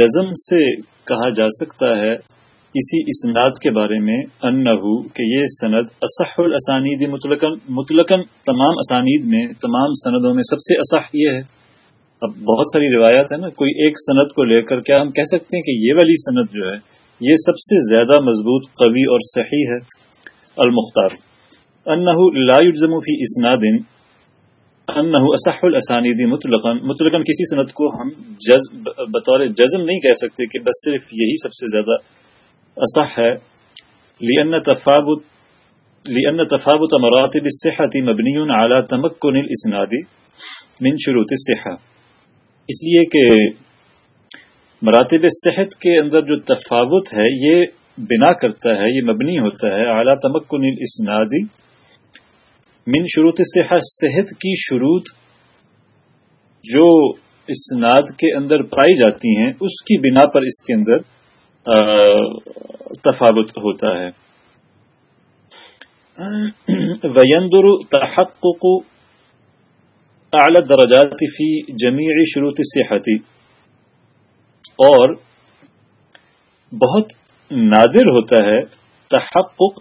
جزم سے کہا جا سکتا ہے اسی اسناد کے بارے میں انہو کہ یہ سند اصح الاسانید مطلقاً تمام اسانید میں، تمام سندوں میں سب سے اصح یہ ہے۔ اب بہت ساری روایات ہیں نا، کوئی ایک سند کو لے کر کیا ہم کہہ سکتے ہیں کہ یہ والی سند جو ہے، یہ سب سے زیادہ مضبوط، قوی اور صحیح ہے۔ المختار۔ انہو لا يجزم فی اسناد انہو اصح الاسانید مطلقاً۔ مطلقاً کسی سند کو ہم بطور جزم نہیں کہہ سکتے کہ بس صرف یہی سب سے زیادہ اصح ہے۔ لأن تفاوت لأن تفاوت مراتب الصحة مبنی على تمكن الاسناد من شروط الصحة۔ اس لیے کہ مراتب صحت کے اندر جو تفاوت ہے، یہ بنا کرتا ہے، یہ مبنی ہوتا ہے اعلیٰ تمکن الاسنادی من شروط صحت صحت کی شروط جو اسناد کے اندر پائی جاتی ہیں، اس کی بنا پر اس کے اندر تفاوت ہوتا ہے۔ ویندر تحقق اعلی درجات فی جمیع شروط صحتی اور بہت نادر ہوتا ہے تحقق،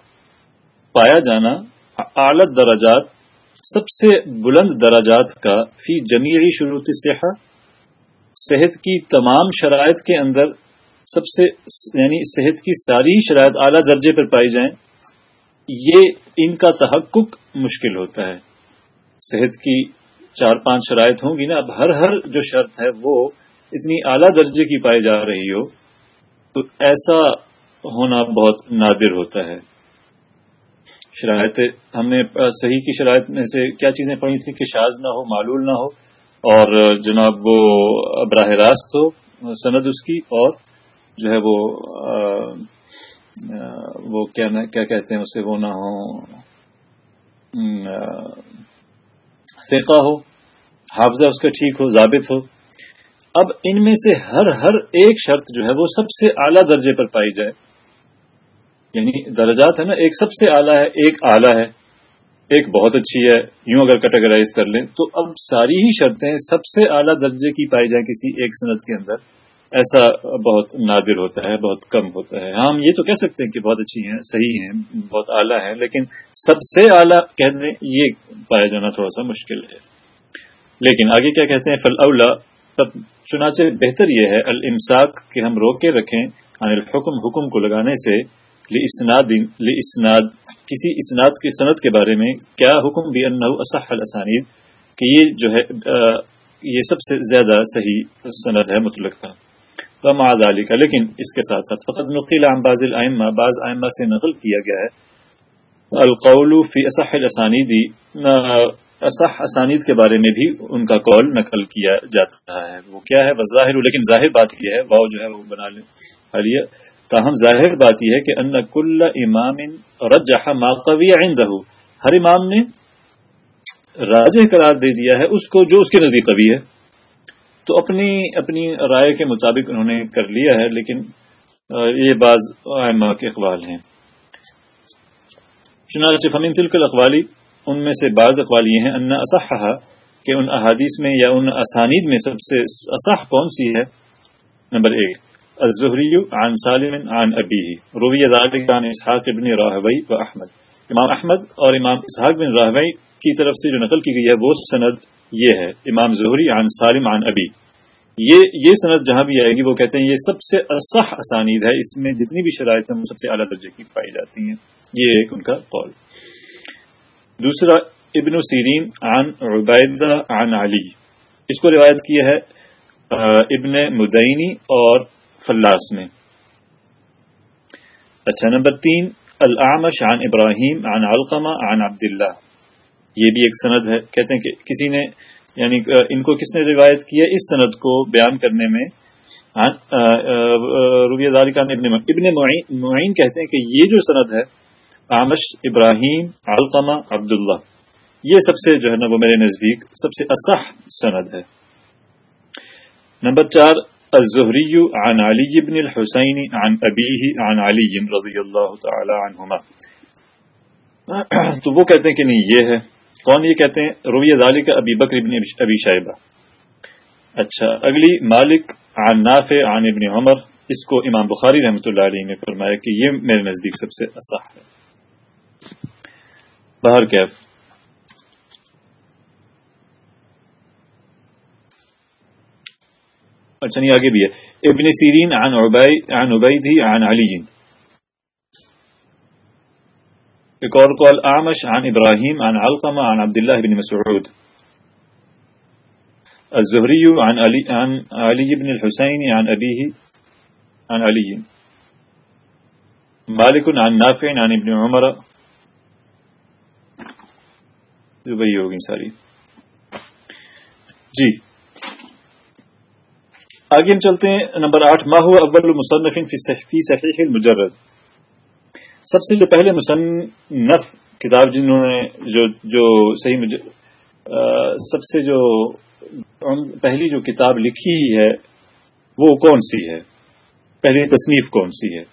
پایا جانا اعلی درجات، سب سے بلند درجات کا فی جمیعی شروط صحت صحت کی تمام شرائط کے اندر سب سے یعنی صحت کی ساری شرائط اعلیٰ درجے پر پائی جائیں، یہ ان کا تحقق مشکل ہوتا ہے۔ صحت کی چار پانچ شرائط ہوں گی نا، اب ہر ہر جو شرط ہے وہ اتنی اعلیٰ درجے کی پائی جا رہی ہو، تو ایسا ہونا بہت نادر ہوتا ہے۔ شرائط ہم نے صحیح کی شرائط میں سے کیا چیزیں پڑھی تھیں کہ شاز نہ ہو، معلول نہ ہو، اور جناب وہ براہ راست ہو، سند اس کی، اور جو ہے وہ وہ کیا کہتے ہیں اسے، وہ نہ ہو فقہ ہو، حافظہ اس کا ٹھیک ہو، ضابط ہو۔ اب ان میں سے ہر ہر ایک شرط جو ہے وہ سب سے اعلیٰ درجے پر پائی جائے۔ یعنی درجات ہے نا، ایک سب سے اعلیٰ ہے، ایک اعلیٰ ہے، ایک بہت اچھی ہے، یوں اگر کیٹیگرائز کر لیں تو اب ساری ہی شرطیں سب سے اعلیٰ درجے کی پائی جائیں کسی ایک صنعت کے اندر، ایسا بہت نادر ہوتا ہے، بہت کم ہوتا ہے۔ ہاں، ہم یہ تو کہہ سکتے ہیں کہ بہت اچھی ہیں، صحیح ہیں، بہت اعلیٰ ہیں، لیکن سب سے اعلیٰ کہنے یہ پایا جانا تھوڑا سا مشکل ہے۔ لیکن آگے کیا کہتے ہیں؟ فل اولا تب چنانچہ بہتر یہ ہے المساک کہ ہم روک کے رکھیں الحکم، حکم کو لگانے سے اسناد اسناد کسی اسناد کی صنعت کے بارے میں کیا حکم بھی اصح الاسانید کہ یہ جو ہے یہ سب سے زیادہ صحیح صنعت ہے، مطلق کا علی کا لیکن اس کے ساتھ ساتھ فقط نقیل عام باز العمہ بعض آئمہ سے نقل کیا گیا ہے۔ القول فی اصح الاسانیدی اصح اسانید کے بارے میں بھی ان کا قول نقل کیا جاتا ہے۔ وہ کیا ہے؟ وہ ظاہر، لیکن ظاہر بات یہ ہے واؤ جو ہے، وہ بنا لیں۔ تاہم ظاہر بات یہ ہے کہ ان کل امام رجح ما قوی عنده۔ ہر امام نے راجہ قرار دے دیا ہے اس کو جو اس کے نزدیک قوی ہے۔ تو اپنی اپنی رائے کے مطابق انہوں نے کر لیا ہے، لیکن یہ بعض آئمہ کے اقوال ہیں۔ چنانچہ فمین تلک الاقوالی ان میں سے بعض اقوال یہ ہیں، ان اصحا کہ ان احادیث میں یا ان اسانید میں سب سے اصح کون سی ہے؟ نمبر ایک۔ الزہری عن سالم عن ابی روی ذالک عن اسحاق ابن راہوی و احمد۔ امام احمد اور امام اسحاق بن راہوی کی طرف سے جو نقل کی گئی ہے، وہ سند یہ ہے، امام ظہری عن سالم عن ابی یہ یہ صنعت جہاں بھی آئے گی، وہ کہتے ہیں یہ سب سے اصح اسانید ہے، اس میں جتنی بھی شرائط ہیں، وہ سب سے اعلیٰ درجے کی پائی جاتی ہیں۔ یہ ایک ان کا قول۔ دوسرا، ابن سیرین عن عبیدہ عن علی۔ اس کو روایت کیا ہے ابن مدینی اور فلاس نے اچھا نمبر تین العامش عن ابراہیم عن علقمہ، عن عبداللہ۔ یہ بھی ایک سند ہے۔ کہتے ہیں کہ کسی نے یعنی ان کو کس نے روایت کی ہے اس سند کو بیان کرنے میں؟ روبیہ داری کا ابن ابن معین کہتے ہیں کہ یہ جو سند ہے آمش ابراہیم علقمہ، عبداللہ۔ یہ سب سے جو ہے نا، وہ میرے نزدیک سب سے اصح سند ہے۔ نمبر چار الزہری عن علی بن الحسین عن ابیہ عن علی رضی اللہ تعالی عنہما۔ تو وہ کہتے ہیں کہ نہیں، یہ ہے۔ کون یہ کہتے ہیں؟ روی ذالی کا ابی بکر ابن ابی شائبہ اچھا اگلی، مالک عن نافع عن ابن عمر۔ اس کو امام بخاری رحمۃ اللہ علیہ نے فرمایا کہ یہ میرے نزدیک سب سے اصح ہے۔ باہر کیف نہیں آگے بھی ہے ابن سیرین عن عن عبید عن علی ایک اور قول اعمش عن ابراہیم عن علقمہ عن عبداللہ بن مسعود. الزهري عن علي عن علي بن الحسين عن أبيه عن علي. مالك عن نافع عن ابن عمر. ہوگی ساری جی آگے ہم چلتے ہیں، نمبر آٹھ ماہ اول المصنف فی صحیح المجرد؟ سب سے جو پہلے مصنف کتاب جنہوں نے جو جو صحیح مجرد سب سے جو پہلی جو کتاب لکھی ہے، وہ کون سی ہے؟ پہلی تصنیف کون سی ہے؟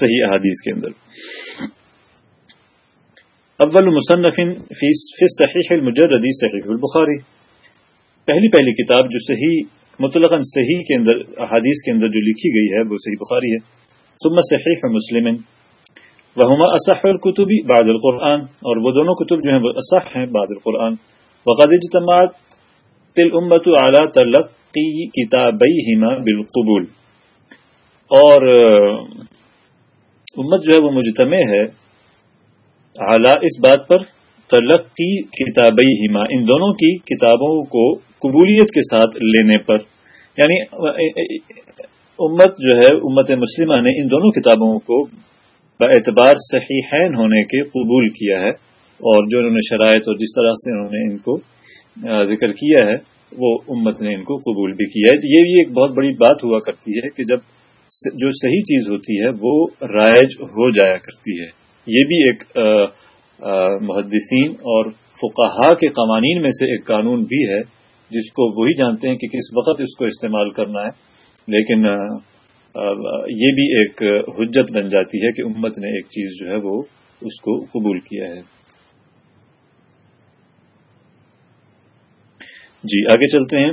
صحیح احادیث کے اندر۔ اول مصنف فی صحیح المجردی صحیح البخاری۔ پہلی پہلی کتاب جو صحیح مطلق صحیح کے اندر، احادیث کے اندر جو لکھی گئی ہے، وہ صحیح بخاری ہے۔ ثم صحیح مسلم وہما اصح القتبی بعد القرآن، اور وہ دونوں کتب جو ہیں وہ اصح ہیں بعد القرآن۔ وقد اجتماعت امت اعلیٰ تلقی کتابئی بالقبول۔ اور، امت جو ہے وہ مجتمع ہے اعلیٰ اس بات پر تلقی کتابئی ہما ان دونوں کی کتابوں کو قبولیت کے ساتھ لینے پر۔ یعنی امت جو ہے، امت مسلمہ نے ان دونوں کتابوں کو اعتبار صحیحین ہونے کے قبول کیا ہے۔ اور جو انہوں نے شرائط اور جس طرح سے انہوں نے ان کو ذکر کیا ہے، وہ امت نے ان کو قبول بھی کیا ہے۔ یہ بھی ایک بہت بڑی بات ہوا کرتی ہے کہ جب جو صحیح چیز ہوتی ہے، وہ رائج ہو جایا کرتی ہے۔ یہ بھی ایک محدثین اور فقہا کے قوانین میں سے ایک قانون بھی ہے، جس کو وہی جانتے ہیں کہ کس وقت اس کو استعمال کرنا ہے۔ لیکن یہ بھی ایک حجت بن جاتی ہے کہ امت نے ایک چیز جو ہے وہ اس کو قبول کیا ہے۔ جی آگے چلتے ہیں۔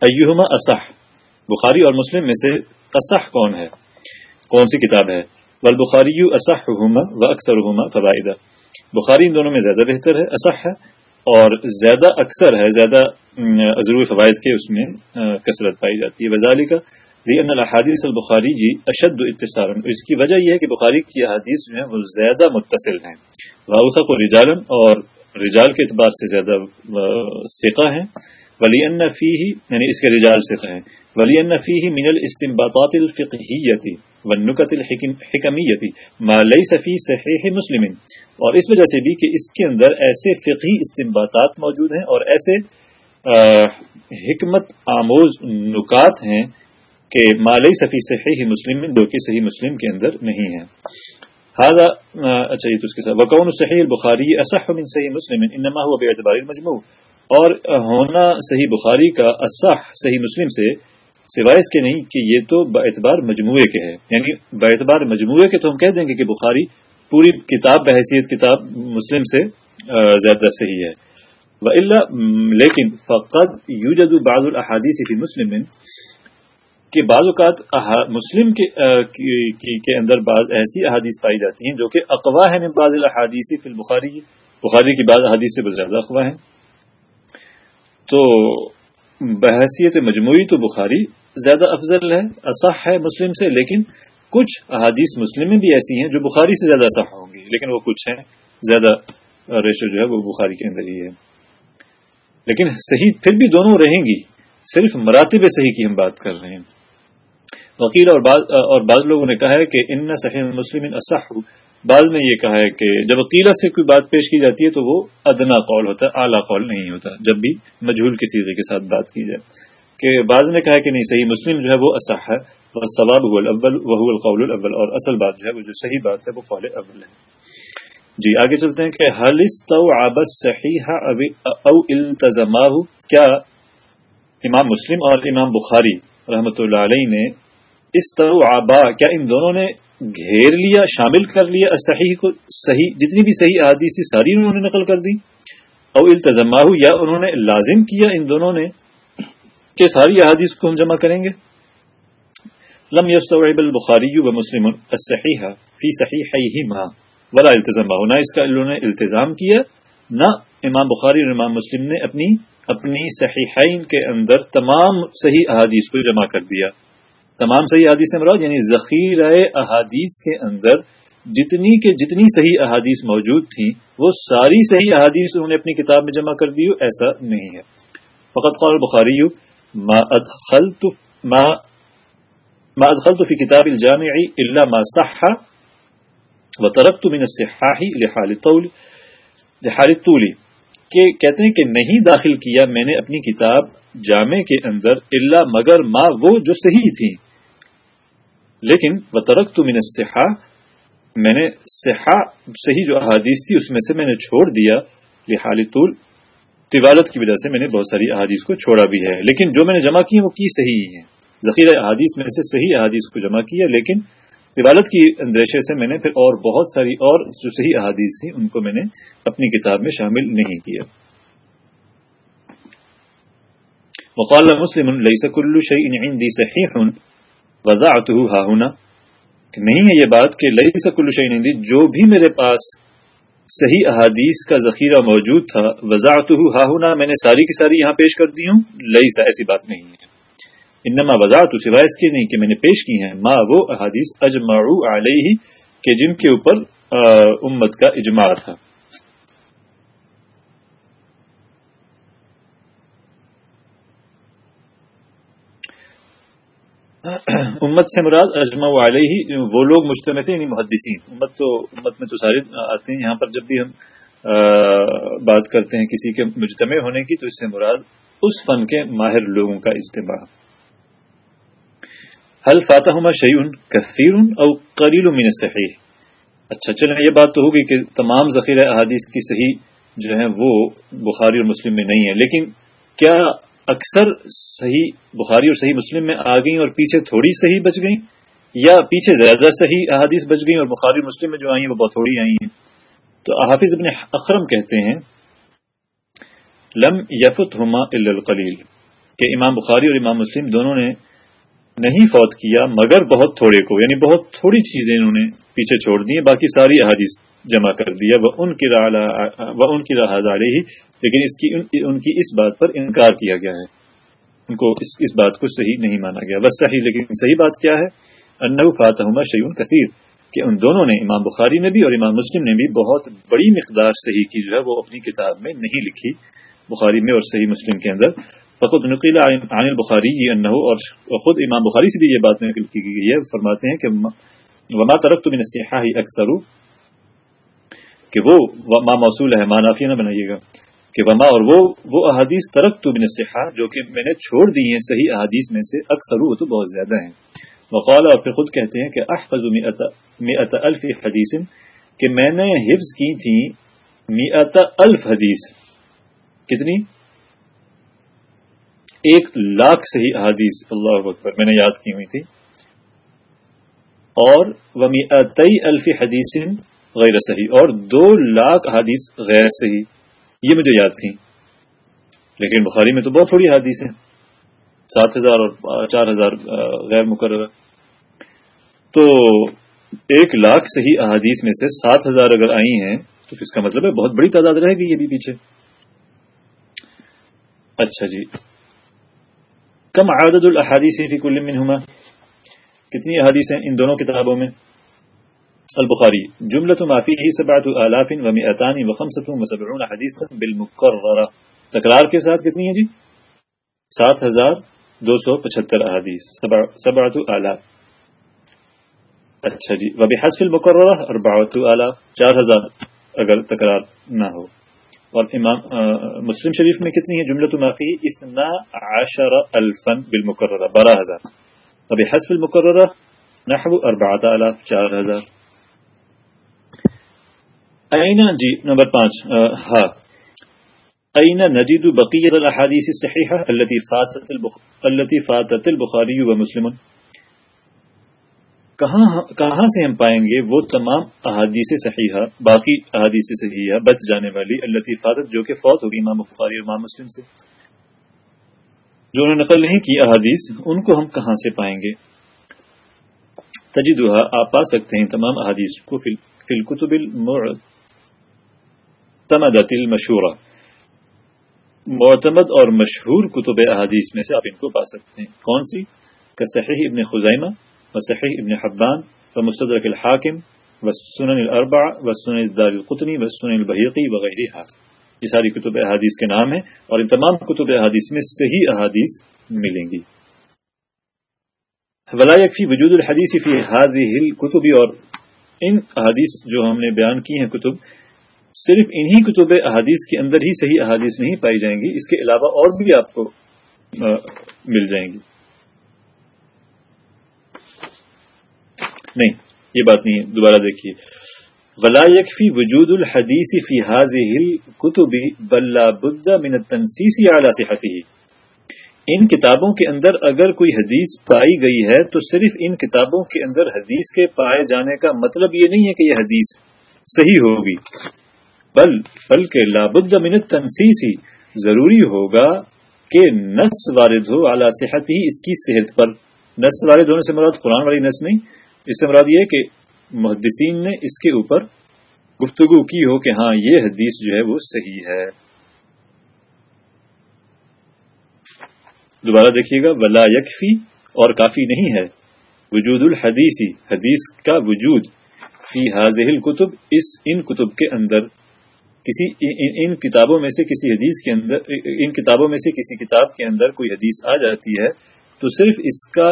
ایہما اصح، بخاری اور مسلم میں سے اصح کون ہے؟ کون سی کتاب ہے؟ بل بخاری اصح و اکثر فوائدہ بخاری ان دونوں میں زیادہ بہتر ہے، اصح ہے، اور زیادہ اکثر ہے، زیادہ ضروری فوائد کے اس میں کثرت پائی جاتی ہے۔ وزالی کا ان الحادیث البخاری جی اشد اتصال اس کی وجہ یہ ہے کہ بخاری کی احادیث جو ہیں وہ زیادہ متصل ہیں۔ واؤسف و رجالن، اور رجال کے اعتبار سے زیادہ سکھا ہیں۔ ولی فی ہی یعنی اس کے رجال سکھا ہیں۔ ولی فی من الاستنباطات الفقہیتی والنکت الحکمیتی ما لیس فی صحیح مسلم اور اس وجہ سے بھی کہ اس کے اندر ایسے فقہی استنباطات موجود ہیں اور ایسے حکمت آموز نکات ہیں کہ مالی صفی صحیح مسلم جو کہ صحیح مسلم کے اندر نہیں ہے۔ ہاضا اچھا یہ تو اس کے ساتھ۔ وقون صحیح البخاری اصح من صحیح مسلم انما ہوا بے اعتبار مجموع اور ہونا صحیح بخاری کا اصح صحیح مسلم سے سوائے اس کے نہیں کہ یہ تو اعتبار مجموعے کے ہے یعنی اعتبار مجموعے کے تو ہم کہہ دیں گے کہ بخاری پوری کتاب، بحیثیت کتاب مسلم سے زیادہ صحیح ہے. لیکن فقط یوجد بعض الاحادیث فی مسلم کہ بعض اوقات مسلم کے کے اندر بعض ایسی احادیث پائی جاتی ہیں جو کہ اقوا ہے میں بعض الحادیث فی البخاری. بخاری کی بعض احادیث سے زیادہ اقوا ہیں. تو بحثیت مجموعی تو بخاری زیادہ افضل ہے، اصح ہے مسلم سے، لیکن کچھ احادیث مسلم میں بھی ایسی ہیں جو بخاری سے زیادہ اصح ہوں گی، لیکن وہ کچھ ہیں۔ زیادہ ریشو جو ہے وہ بخاری کے اندر ہی ہے۔ لیکن صحیح پھر بھی دونوں رہیں گی، صرف مراتب صحیح کی ہم بات کر رہے ہیں۔ وکیل اور بعض اور بعض لوگوں نے کہا ہے کہ ان صحیح مسلم اصح، بعض نے یہ کہا ہے کہ جب وکیلا سے کوئی بات پیش کی جاتی ہے تو وہ ادنا قول ہوتا ہے، اعلیٰ قول نہیں ہوتا، جب بھی مجھول کے سیزے کے ساتھ بات کی جائے۔ کہ بعض نے کہا کہ نہیں، صحیح مسلم جو ہے وہ اصح ہے وہ ثواب الاول وہ القول الاول اور اصل بات جو ہے وہ جو صحیح بات ہے وہ قول اول ہے۔ جی آگے چلتے ہیں کہ حلث تو آبس صحیح او کیا امام مسلم اور امام بخاری رحمۃ اللہ علیہ نے اس طرح آبا کیا ان دونوں نے گھیر لیا، شامل کر لیا صحیح کو؟ صحیح، جتنی بھی صحیح احادیث ساری انہوں نے نقل کر دی۔ او التزمہ یا انہوں نے لازم کیا ان دونوں نے کہ ساری احادیث کو ہم جمع کریں گے؟ لم يستوعب البخاری و مسلم الصحیح فی صحیحیہما، ولا التزمہ نہ اس کا انہوں نے التزام کیا، نہ امام بخاری اور امام مسلم نے اپنی اپنی صحیحین کے اندر تمام صحیح احادیث کو جمع کر دیا۔ تمام صحیح احادیث مراد یعنی ذخیرہ احادیث کے اندر جتنی کے جتنی صحیح احادیث موجود تھیں، وہ ساری صحیح احادیث انہوں نے اپنی کتاب میں جمع کر دی، ایسا نہیں ہے۔ فقط قال بخاری ما ادخلت ما ما ادخلت في كتاب الجامع الا ما صح وتركت من الصحاح لحال الطول لحال الطول. کہ کہتے ہیں کہ نہیں داخل کیا میں نے اپنی کتاب جامع کے اندر الا مگر ما وہ جو صحیح تھی. لیکن وتركت من الصحاح میں نے صحا صحیح جو احادیث تھی اس میں سے میں نے چھوڑ دیا لحال طول طوالت کی وجہ سے میں نے بہت ساری احادیث کو چھوڑا بھی ہے۔ لیکن جو میں نے جمع کی وہ کی صحیح ہیں۔ ذخیرہ احادیث میں سے صحیح احادیث کو جمع کیا، لیکن طوالت کی اندیشے سے میں نے پھر اور بہت ساری اور جو صحیح احادیث تھیں ان کو میں نے اپنی کتاب میں شامل نہیں کیا۔ وقال مسلم ليس كل شيء عندي صحيح، وضعته ها هنا۔ نہیں ہے یہ بات کہ لئی سکل شعین جو بھی میرے پاس صحیح احادیث کا ذخیرہ موجود تھا۔ وضاحت ہاہنا میں نے ساری کی ساری یہاں پیش کر دی ہوں۔ لئی سا ایسی بات نہیں ہے۔ انما وضاحت سوائے اس کی نہیں کہ میں نے پیش کی ہیں، ما وہ احادیث اجمعو علیہ، کہ جن کے اوپر امت کا اجماع تھا۔ امت سے مراد اجماع علیہ، وہ لوگ مجتمع تھے یعنی محدثین۔ امت تو امت میں تو سارے آتے ہیں۔ یہاں پر جب بھی ہم بات کرتے ہیں کسی کے مجتمع ہونے کی، تو اس سے مراد اس فن کے ماہر لوگوں کا اجتماع۔ حل فاتح شعیون کثیر او قریل من صحیح اچھا چلیں، یہ بات تو ہوگی کہ تمام ذخیرہ احادیث کی صحیح جو ہیں وہ بخاری اور مسلم میں نہیں ہے لیکن کیا اکثر صحیح بخاری اور صحیح مسلم میں آ گئیں اور پیچھے تھوڑی صحیح بچ گئیں، یا پیچھے زیادہ صحیح احادیث بچ گئیں اور بخاری مسلم میں جو آئی ہیں وہ بہت تھوڑی آئی ہیں۔ تو حافظ ابن اخرم کہتے ہیں، لم یفت ہما القلیل، کہ امام بخاری اور امام مسلم دونوں نے نہیں فوت کیا، مگر بہت تھوڑے کو یعنی بہت تھوڑی چیزیں انہوں نے پیچھے چھوڑ دی، باقی ساری احادیث جمع کر دیا، وہ ان کی وہ ان کی راہ ہی لیکن اس کی ان کی اس بات پر انکار کیا گیا ہے۔ ان کو اس اس بات کو صحیح نہیں مانا گیا۔ بس صحیح، لیکن صحیح بات کیا ہے؟ انو فاتح شیون کثیر، کہ ان دونوں نے، امام بخاری نے بھی اور امام مسلم نے بھی بہت بڑی مقدار صحیح کی جو ہے، وہ اپنی کتاب میں نہیں لکھی، بخاری میں اور صحیح مسلم کے اندر۔ فخود نقیلا عن البخاری جی اور خود امام بخاری سے بھی یہ بات نقل کی گئی ہے، فرماتے ہیں کہ وما ترک تو میں اکثر، کہ وہ ما موصول ہے، ما نافیہ نہ بنائیے گا، کہ وما اور وہ وہ احادیث ترک تو من صحاح جو کہ میں نے چھوڑ دی ہیں، صحیح احادیث میں سے اکثر وہ تو بہت زیادہ ہیں۔ وقال اور پھر خود کہتے ہیں کہ احفظ مئت الف حدیث، کہ میں نے حفظ کی تھی مئت الف حدیث۔ کتنی؟ ایک لاکھ صحیح احادیث، اللہ اکبر، میں نے یاد کی ہوئی تھی۔ اور ومیعتئی الف حدیث غیر صحیح، اور دو لاکھ حادیث غیر صحیح، یہ مجھے یاد تھی لیکن بخاری میں تو بہت تھوڑی حادیث ہیں۔ سات ہزار اور چار ہزار غیر مقرر تو ایک لاکھ صحیح احادیث میں سے سات ہزار اگر آئی ہیں، تو اس کا مطلب ہے بہت بڑی تعداد رہے گی یہ بھی پیچھے۔ اچھا جی۔ کم عدد الحادیث فی کل منہما کتنی احادیث ہیں إن دونوں کتابوں میں البخاری جملة ما فيه سبعة آلاف ومئتان وخمسة وسبعون حديثا بالمقررة. تکرار کے ساتھ کتنی ہیں جی سات ہزار دو سو پچہتر احادیث سبعة آلاف. اچھا جی. وبحسف المقررہ أربعة آلاف. چار ہزار اگر تکرار نہ ہو. والإمام آه، مسلم شريف من كتنه جملة ما فيه إثنى عشر ألفا بالمكررة برا هزار. وبحسب المكررة نحو أربعة آلاف شهر هزار. أين جي نمبر 5 آه، ها. أين نجد بقية الأحاديث الصحيحة التي فاتت البخ... التي فاتت البخاري ومسلم؟ کہاں سے ہم پائیں گے وہ تمام احادیث صحیحہ، باقی احادیث صحیحہ بچ جانے والی اللہ حفاظت جو کہ فوت ہوگی امام بخاری اور امام مسلم سے۔ جو انہوں نے نقل نہیں کی احادیث، ان کو ہم کہاں سے پائیں گے؟ تجدہ آپ پا سکتے ہیں تمام احادیث کو فلکتب المعتمدت المشورہ معتمد اور مشہور کتب احادیث میں سے آپ ان کو پا سکتے ہیں۔ کون سی؟ کا صحیح ابن خزائمہ و ابن حبان و مستدرک الحاکم و سنن الاربع و الدار القطنی و سنن البحیقی وغیرہ یہ ساری کتب احادیث کے نام ہیں اور ان تمام کتب احادیث میں صحیح احادیث ملیں گی. ولا یکفی وجود الحدیث فی هذه الكتب اور ان احادیث جو ہم نے بیان کی ہیں کتب، صرف انہی کتب احادیث کے اندر ہی صحیح احادیث نہیں پائی جائیں گی، اس کے علاوہ اور بھی آپ کو مل جائیں گی. نہیں، یہ بات نہیں ہے، دوبارہ دیکھیے۔ ولا يكفي وجود الحديث في هذه الكتب بل لا بد من التنسيس على صحته۔ ان کتابوں کے اندر اگر کوئی حدیث پائی گئی ہے تو صرف ان کتابوں کے اندر حدیث کے پائے جانے کا مطلب یہ نہیں ہے کہ یہ حدیث صحیح ہوگی۔ بل، بلکہ لابد من التنسیس ہی ضروری ہوگا کہ نس وارد ہو اعلی صحت ہی اس کی صحت پر۔ نس وارد ہونے سے مراد قرآن والی نس نہیں۔ اس سے مراد یہ کہ محدثین نے اس کے اوپر گفتگو کی ہو کہ ہاں یہ حدیث جو ہے وہ صحیح ہے۔ دوبارہ دیکھیے گا، ولا یکفی اور کافی نہیں ہے۔ وجود الحدیثی حدیث کا وجود فی حاضح کتب اس ان کتب کے اندر۔ کسی، ان کتابوں میں سے کسی حدیث کے اندر، ان کتابوں میں سے کسی کتاب کے اندر کوئی حدیث آ جاتی ہے تو صرف اس کا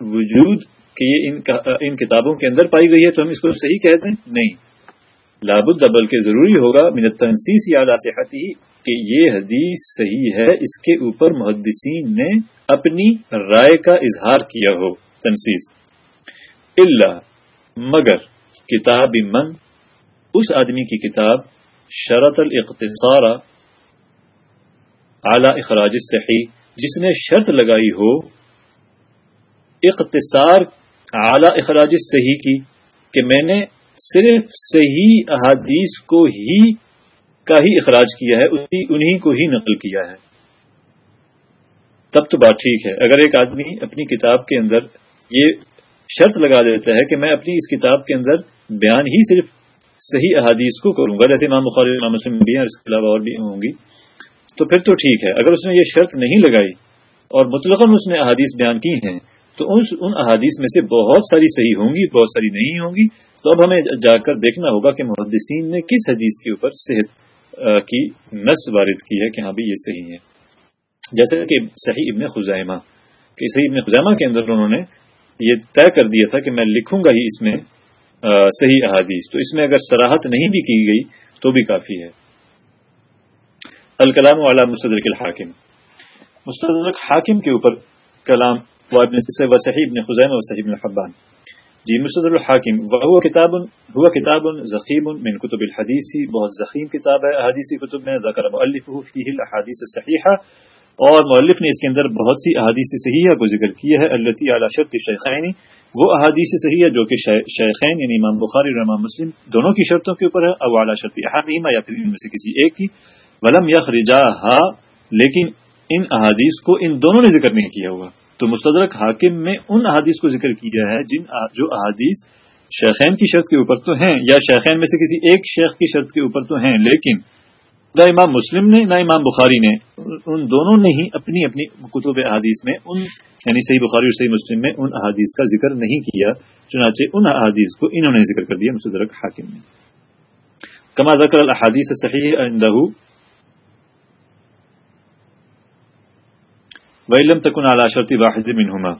وجود کہ یہ ان ان کتابوں کے اندر پائی گئی ہے تو ہم اس کو صحیح کہتے ہیں نہیں۔ لابد دبل کے ضروری ہوگا، من تنسیس یا صحت ہی کہ یہ حدیث صحیح ہے، اس کے اوپر محدثین نے اپنی رائے کا اظہار کیا ہو، تنسیس۔ اللہ مگر، کتاب من، اس آدمی کی کتاب، شرط الاختصار اعلی اخراج صحیح جس نے شرط لگائی ہو اختصار اعلی اخراج صحیح کی کہ میں نے صرف صحیح احادیث کو ہی کا ہی اخراج کیا ہے انہی کو ہی نقل کیا ہے۔ تب تو بات ٹھیک ہے۔ اگر ایک آدمی اپنی کتاب کے اندر یہ شرط لگا دیتا ہے کہ میں اپنی اس کتاب کے اندر بیان ہی صرف صحیح احادیث کو کروں گا، جیسے امام بخاری امام مسلم بھی ہیں اس کے علاوہ اور بھی ہوں گی، تو پھر تو ٹھیک ہے۔ اگر اس نے یہ شرط نہیں لگائی اور مطلق اس نے احادیث بیان کی ہیں تو ان احادیث میں سے بہت ساری صحیح ہوں گی، بہت ساری نہیں ہوں گی۔ تو اب ہمیں جا کر دیکھنا ہوگا کہ محدثین نے کس حدیث کے اوپر صحت کی نس وارد کی ہے کہ ہاں بھی یہ صحیح ہے۔ جیسے کہ صحیح ابن خزائمہ کہ صحیح ابن خزائمہ کے اندر انہوں نے یہ طے کر دیا تھا کہ میں لکھوں گا ہی اس میں صحیح احادیث۔ تو اس میں اگر سراہت نہیں بھی کی گئی تو بھی کافی ہے۔ الکلام والا مستدرک الحاکم۔ مستدرک حاکم کے اوپر کلام وصحیح ابن خزیم وصحیح ابن حبان. جی مصدر الحاکم وہ کتاب ہوا کتاب ضخیم من کتب الحدیث، بہت ضخیم کتاب ہے حدیثی کتب میں، ذکر مؤلف فیہ الحادیث صحیحہ اور مؤلف نے اس کے اندر بہت سی احادیث صحیحہ کو ذکر کیا ہے اللہ اعلی شرط شیخین، وہ احادیث صحیح ہے جو کہ شیخین یعنی امام بخاری اور امام مسلم، دونوں کی شرطوں کے اوپر ہے، او اعلی شرط احادیمہ یا پھر ان میں سے کسی ایک کی، ولم یخرجا لیکن ان احادیث کو ان دونوں نے ذکر نہیں کیا ہوا۔ تو مستدرک حاکم میں ان احادیث کو ذکر کیا ہے جن جو احادیث شیخین کی شرط کے اوپر تو ہیں یا شیخین میں سے کسی ایک شیخ کی شرط کے اوپر تو ہیں، لیکن نہ امام مسلم نے، نہ امام بخاری نے، ان دونوں نے ہی اپنی اپنی کتب احادیث میں، ان یعنی صحیح بخاری اور صحیح مسلم میں ان احادیث کا ذکر نہیں کیا، چنانچہ ان احادیث کو انہوں نے ذکر کر دیا مستدرک حاکم نے۔ کما ذکر الحادیث صحیح اندہ ویلم تکن اعلی شرطی واحد منہما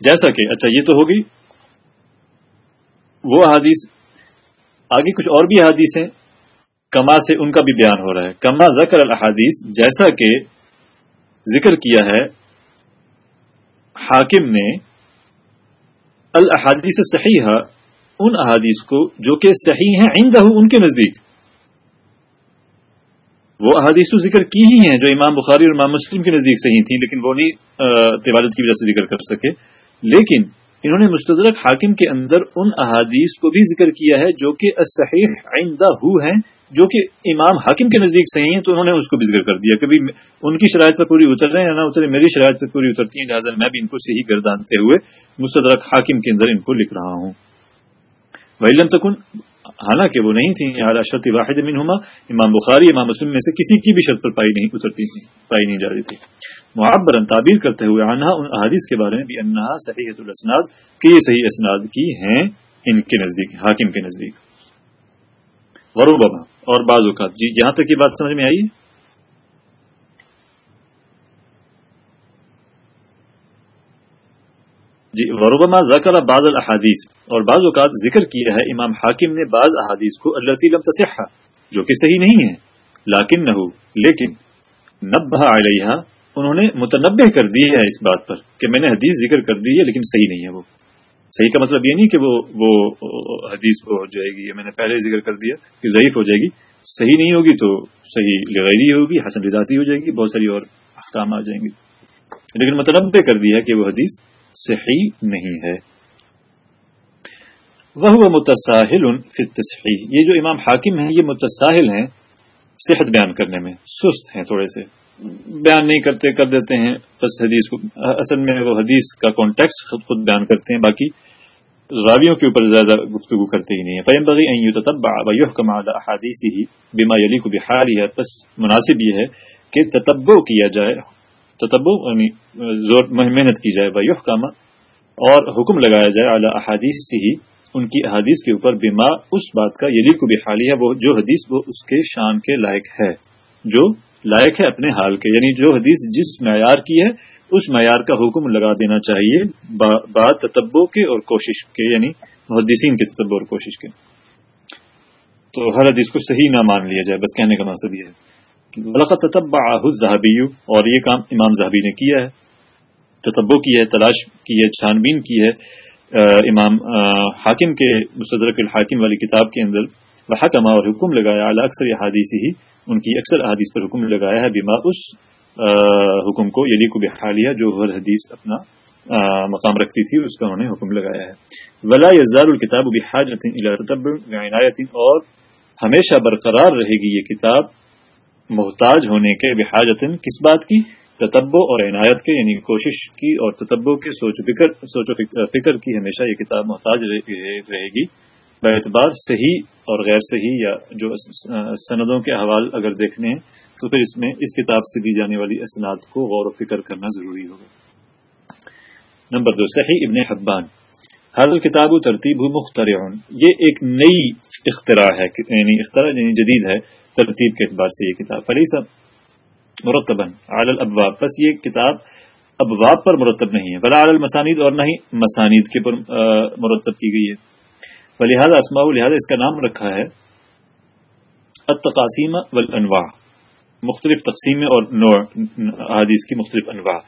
جیسا کہ اچھا یہ تو ہوگی۔ وہ حادیث آگے کچھ اور بھی حادیث ہیں کما سے ان کا بھی بیان ہو رہا ہے۔ کما ذکر الحادیث جیسا کہ ذکر کیا ہے، حاکم نے الحادیث صحیح ان احادیث کو جو کہ صحیح ہیں عندہ ان کے نزدیک۔ وہ احادیث تو ذکر کی ہی ہیں جو امام بخاری اور امام مسلم کے نزدیک صحیح تھیں، لیکن وہ نہیں طوالت کی وجہ سے ذکر کر سکے۔ لیکن انہوں نے مستدرک حاکم کے اندر ان احادیث کو بھی ذکر کیا ہے جو کہ صحیح آئندہ ہو ہیں، جو کہ امام حاکم کے نزدیک صحیح ہیں، تو انہوں نے اس کو بھی ذکر کر دیا۔ کبھی ان کی شرائط پر پوری اتر رہے ہیں نہ اترے، میری شرائط پر پوری اترتی ہیں، لہٰذا میں بھی ان کو صحیح گردانتے ہوئے مستدرک حاکم کے اندر ان کو لکھ رہا ہوں۔ ویلم تکن حالانکہ وہ نہیں تھیں اعلیٰ شرط واحد منہما، امام بخاری، امام مسلم میں سے کسی کی بھی شرط پر پائی نہیں اترتی تھی، پائی نہیں جا رہی تھی۔ معبر تعبیر کرتے ہوئے انہا ان احادیث کے بارے میں بھی انہا صحیح الاسناد، کہ یہ صحیح اسناد کی ہیں ان کے نزدیک، حاکم کے نزدیک۔ وروبما اور بعض اوقات جی یہاں تک یہ بات سمجھ میں آئی؟ جی وروبما ذکر بعض الحادیث اور بعض اوقات ذکر کیا ہے، امام حاکم نے بعض احادیث کو اللہ لم تصح، جو کہ صحیح نہیں ہے لاکن نہ لیکن نبہ علیہ انہوں نے متنبع کر دی ہے اس بات پر کہ میں نے حدیث ذکر کر دی ہے، لیکن صحیح نہیں ہے وہ۔ صحیح کا مطلب یہ نہیں کہ وہ وہ حدیث ہو جائے گی میں نے پہلے ذکر کر دیا کہ ضعیف ہو جائے گی۔ صحیح نہیں ہوگی تو صحیح لغیری ہوگی، حسن رضاتی ہو جائے گی، بہت ساری اور احکام آ جائیں گے۔ لیکن متنبع کر دیا کہ وہ حدیث صحیح نہیں ہے۔ وہ متساہل تصحیح یہ جو امام حاکم ہیں، یہ متساہل ہیں صحت بیان کرنے میں۔ سست ہیں تھوڑے سے۔ بیان نہیں کرتے، کر دیتے ہیں۔ بس حدیث کو اصل میں وہ حدیث کا کانٹیکس خود خود بیان کرتے ہیں۔ باقی راویوں کے اوپر زیادہ گفتگو کرتے ہی نہیں ہے پیم بغی کماد احادیث ہی بیما علی کو بحال ہی ہے بس مناسب یہ ہے کہ تتبو کیا جائے۔ تتبو یعنی زور محنت کی جائے بھائی کما اور حکم لگایا جائے اعلیٰ احادیث سے ہی ان کی احادیث کے اوپر بیما اس بات کا یلی کو بحالی ہے، وہ جو حدیث، وہ اس کے شان کے لائق ہے، جو لائق ہے اپنے حال کے یعنی جو حدیث جس معیار کی ہے، اس معیار کا حکم لگا دینا چاہیے بات تتبو کے اور کوشش کے یعنی محدثین کے تتبو اور کوشش کے۔ تو ہر حدیث کو صحیح نہ مان لیا جائے، بس کہنے کا مقصد یہ ہے۔ تتبا زہبی اور یہ کام امام زہبی نے کیا ہے۔ تتبو کی ہے، تلاش کی ہے چھان بین کی ہے۔ امام حاکم کے مصدرک الحاکم والی کتاب کے اندر وہ اور حکم لگایا اکثر حادیث ہی ان کی اکثر حدیث پر حکم لگایا ہے بیما اس حکم کو یلی کو بحالیہ، جو ہر حدیث اپنا مقام رکھتی تھی، اس کا انہوں نے حکم لگایا ہے۔ ولا یزار الکتاب عنایت، اور ہمیشہ برقرار رہے گی یہ کتاب۔ محتاج ہونے کے بحاجت کس بات کی؟ تتبو اور عنایت کے یعنی کوشش کی اور تتبو کے سوچ فکر، سوچ و فکر کی ہمیشہ یہ کتاب محتاج رہے گی۔ اعتبار صحیح اور غیر صحیح یا جو سندوں کے حوال اگر دیکھنے ہیں، تو پھر اس میں اس کتاب سے دی جانے والی اسناد کو غور و فکر کرنا ضروری ہوگا۔ نمبر دو، صحیح ابن حبان۔ ہر کتاب و ترتیب مختر یہ ایک نئی اختراع ہے یعنی اختراع یعنی جدید ہے۔ ترتیب کے اعتبار سے یہ کتاب۔ فریص مرتباً عال الابواب۔ بس یہ کتاب ابواب پر مرتب نہیں ہے۔ بلا عال المسانید اور نہ ہی مسانید کے پر مرتب کی گئی ہے۔ لہٰذا اسماء، لہٰذا اس کا نام رکھا ہے التقاسیم والانواع۔ مختلف تقسیم اور نوع حدیث کی مختلف انواع۔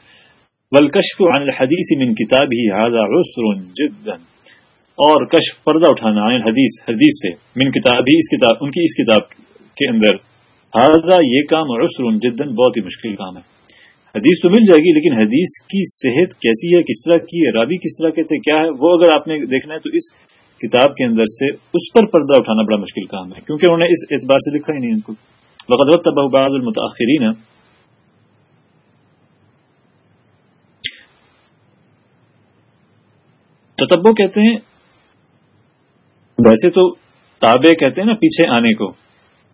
والکشف عن الحدیث من کتاب ہی هذا عسر جدا۔ اور کشف پردہ اٹھانا عن الحدیث، حدیث سے۔ من کتاب ہی اس کتاب، ان کی اس کتاب کے اندر حاضہ یہ کام عسر جدا بہت ہی مشکل کام ہے. حدیث تو مل جائے گی، لیکن حدیث کی صحت کیسی ہے، کس طرح کی ہے، رابی کس طرح کے تھے کیا ہے، وہ اگر آپ نے دیکھنا ہے تو اس کتاب کے اندر سے اس پر پردہ اٹھانا بڑا مشکل کام ہے، کیونکہ انہوں نے اس اعتبار سے لکھا ہی نہیں ان کو۔ وقت بعض المتاخرین تتبو کہتے ہیں، ویسے تو تابع کہتے ہیں نا پیچھے آنے کو۔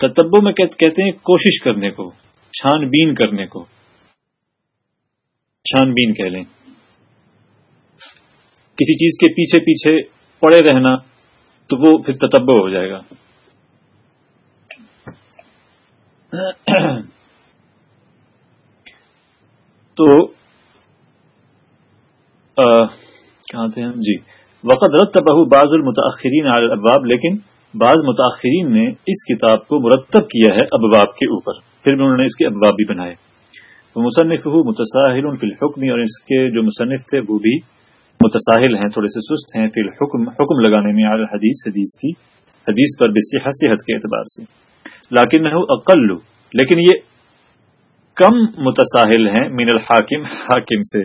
تتبو میں کہتے ہیں کوشش کرنے کو چھان بین کرنے کو۔ چھان بین کہہ لیں۔ کسی چیز کے پیچھے پیچھے پڑے رہنا تو وہ پھر تتبع ہو جائے گا۔ تو کہاں تھے ہم؟ جی۔ وقت رتبہ بعض المتاخرین علی الابواب لیکن بعض متاخرین نے اس کتاب کو مرتب کیا ہے ابواب کے اوپر، پھر انہوں نے اس کے ابواب بھی بنائے۔ تو مصنف متصاہل فی الحکم، اور اس کے جو مصنف تھے وہ بھی متساہل ہیں، تھوڑے سے سست ہیں، فی الحکم، حکم لگانے میں حدیث حدیث کی، حدیث پر صحت کے اعتبار سے۔ لیکن اقل، لیکن یہ کم متساہل ہیں، من الحاکم، حاکم سے۔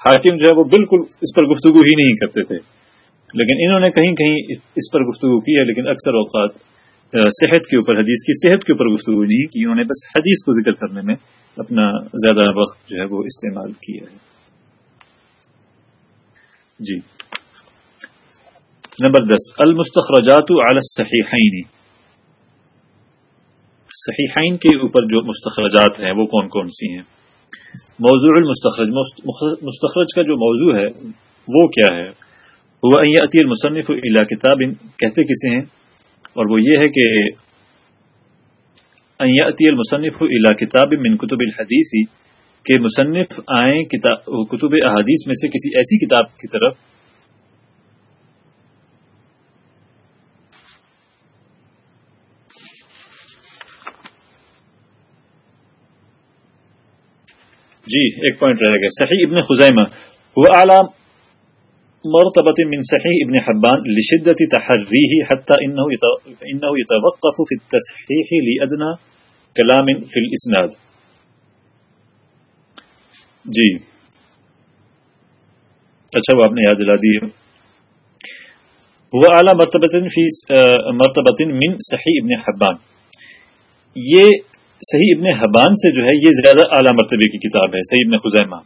حاکم جو ہے وہ بالکل اس پر گفتگو ہی نہیں کرتے تھے۔ لیکن انہوں نے کہیں کہیں اس پر گفتگو کی ہے، لیکن اکثر اوقات صحت کے اوپر، حدیث کی صحت کے اوپر گفتگو نہیں کی، انہوں نے بس حدیث کو ذکر کرنے میں اپنا زیادہ وقت جو ہے وہ استعمال کیا ہے۔ جی۔ نمبر دس، المستخرجات علی الصحیحین۔ صحیحین کے اوپر جو مستخرجات ہیں، وہ کون کون سی ہیں؟ موضوع المستخرج مستخرج کا جو موضوع ہے، وہ کیا ہے؟ وہ عطی المصنف الا کتاب کہتے کسے ہیں اور وہ یہ ہے کہ عطی المصنف الا کتاب من کتب الحدیثی کہ مصنف آئیں کتب احادیث میں سے کسی ایسی کتاب کی طرف جی ایک پوائنٹ رہے گا صحیح ابن خزیمہ. وہ اعلی مرتبة من صحيح ابن حبان لشدة تحريه حتى إنه إنه يتوقف في التصحيح لأدنى كلام في الإسناد. جی اچھا وہ آپ نے یاد دلا اعلیٰ مرتبہ فی مرتبہ من صحیح ابن حبان. یہ صحیح ابن حبان سے جو ہے یہ زیادہ اعلیٰ مرتبے کی کتاب ہے صحیح ابن خزیمہ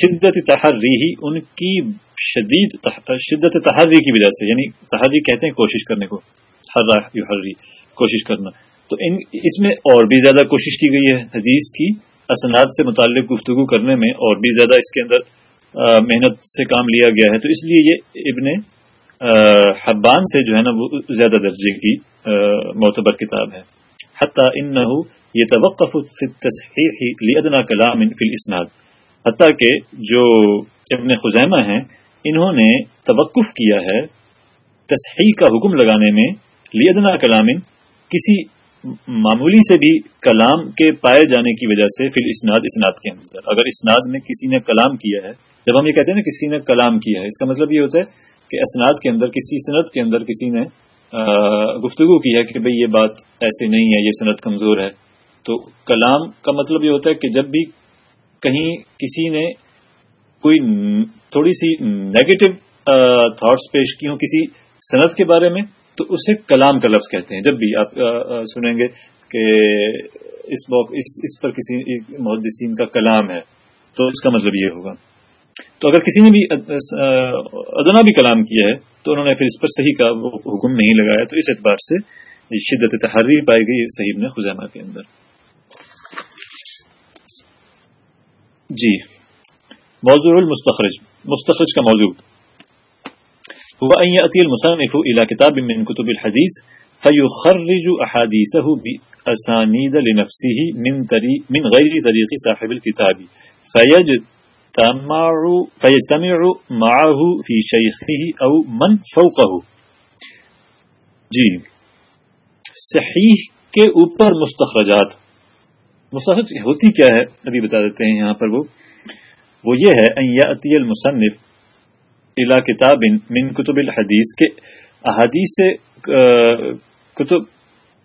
شدت تحری ان کی شدید شدت تحری کی وجہ سے یعنی تحری کہتے ہیں کوشش کرنے کو، ہر حری، کوشش کرنا۔ تو ان، اس میں اور بھی زیادہ کوشش کی گئی ہے حدیث کی، اسناد سے متعلق گفتگو کرنے میں اور بھی زیادہ اس کے اندر محنت سے کام لیا گیا ہے۔ تو اس لیے یہ ابن حبان سے جو ہے نا، وہ زیادہ درجے کی معتبر کتاب ہے۔ حتیٰ ان نہ یہ توقف تصحیح لیدنا کلام فی الاسناد۔ حتیٰ کہ جو ابن خزیمہ ہیں، انہوں نے توقف کیا ہے تصحیح کا حکم لگانے میں لیدنا کلام کسی معمولی سے بھی کلام کے پائے جانے کی وجہ سے فی اسناد اسناد کے اندر۔ اگر اسناد میں کسی نے کلام کیا ہے، جب ہم یہ کہتے ہیں نا کسی نے کلام کیا ہے، اس کا مطلب یہ ہوتا ہے کہ اسناد کے اندر، کسی صنعت کے اندر کسی نے گفتگو کی ہے کہ بھئی یہ بات ایسے نہیں ہے، یہ صنعت کمزور ہے۔ تو کلام کا مطلب یہ ہوتا ہے کہ جب بھی کہیں کسی نے کوئی تھوڑی سی نیگیٹو تھاٹس پیش کی ہوں کسی صنعت کے بارے میں تو اسے کلام کا لفظ کہتے ہیں۔ جب بھی آپ سنیں گے کہ اس اس, اس پر کسی محدثین کا کلام ہے تو اس کا مطلب یہ ہوگا۔ تو اگر کسی نے بھی ادنا بھی کلام کیا ہے تو انہوں نے پھر اس پر صحیح کا وہ حکم نہیں لگایا تو اس اعتبار سے شدت تحری پائی گئی صحیح نے خزامہ کے اندر۔ جی موضوع المستخرج. مستخرج موضوع هو أن يأتي المصنف إلى كتاب من كتب الحديث فيخرج أحاديثه بأسانيد لنفسه من, من غير طريق صاحب الكتاب. فيجتمع, فيجتمع معه في شيخه أو من فوقه. جی صحیح کے اوپر مستخرجات. مستحق ہوتی کیا ہے؟ ابھی بتا دیتے ہیں یہاں پر وہ۔ وہ یہ ہے المصنف الا کتاب من کتب الحدیث کے احادیث کتب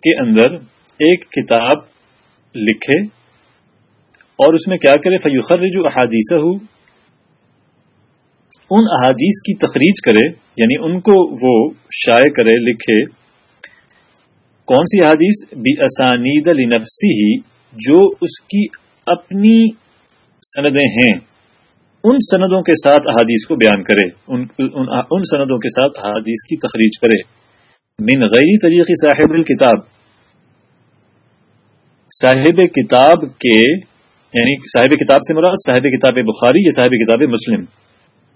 کے اندر ایک کتاب لکھے اور اس میں کیا کرے فیوخر جو احادیث ہو ان احادیث کی تخریج کرے یعنی ان کو وہ شائع کرے، لکھے۔ کون سی احادیث؟ بھی اسانید لنفسی ہی جو اس کی اپنی سندیں ہیں، ان سندوں کے ساتھ احادیث کو بیان کرے، ان ان سندوں کے ساتھ احادیث کی تخریج کرے۔ من غیر طریقی صاحب الکتاب، صاحب کتاب کے یعنی صاحب کتاب سے مراد صاحب کتاب بخاری یا صاحب کتاب مسلم۔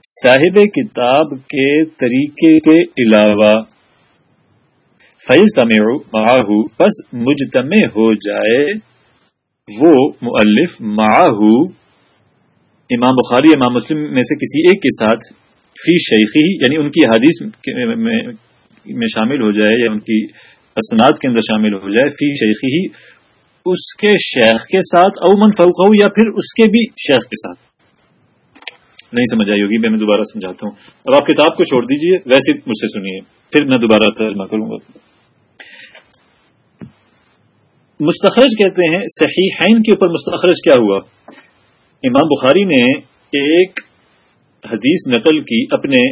صاحب کتاب کے طریقے کے علاوہ فیض تمہ بس مجتمع ہو جائے۔ وہ مؤلف معاہو امام بخاری، امام مسلم میں سے کسی ایک کے ساتھ فی شیخی یعنی ان کی حدیث میں شامل ہو جائے یا ان کی اسناد کے اندر شامل ہو جائے فی شیخی ہی اس کے شیخ کے ساتھ او من فوق یا پھر اس کے بھی شیخ کے ساتھ۔ نہیں سمجھ آئی ہوگی میں دوبارہ سمجھاتا ہوں۔ اب آپ کتاب کو چھوڑ دیجیے، ویسے مجھ سے سنیے، پھر میں دوبارہ ترجمہ کروں گا۔ مستخرج کہتے ہیں صحیحین کے اوپر مستخرج کیا ہوا۔ امام بخاری نے ایک حدیث نقل کی اپنے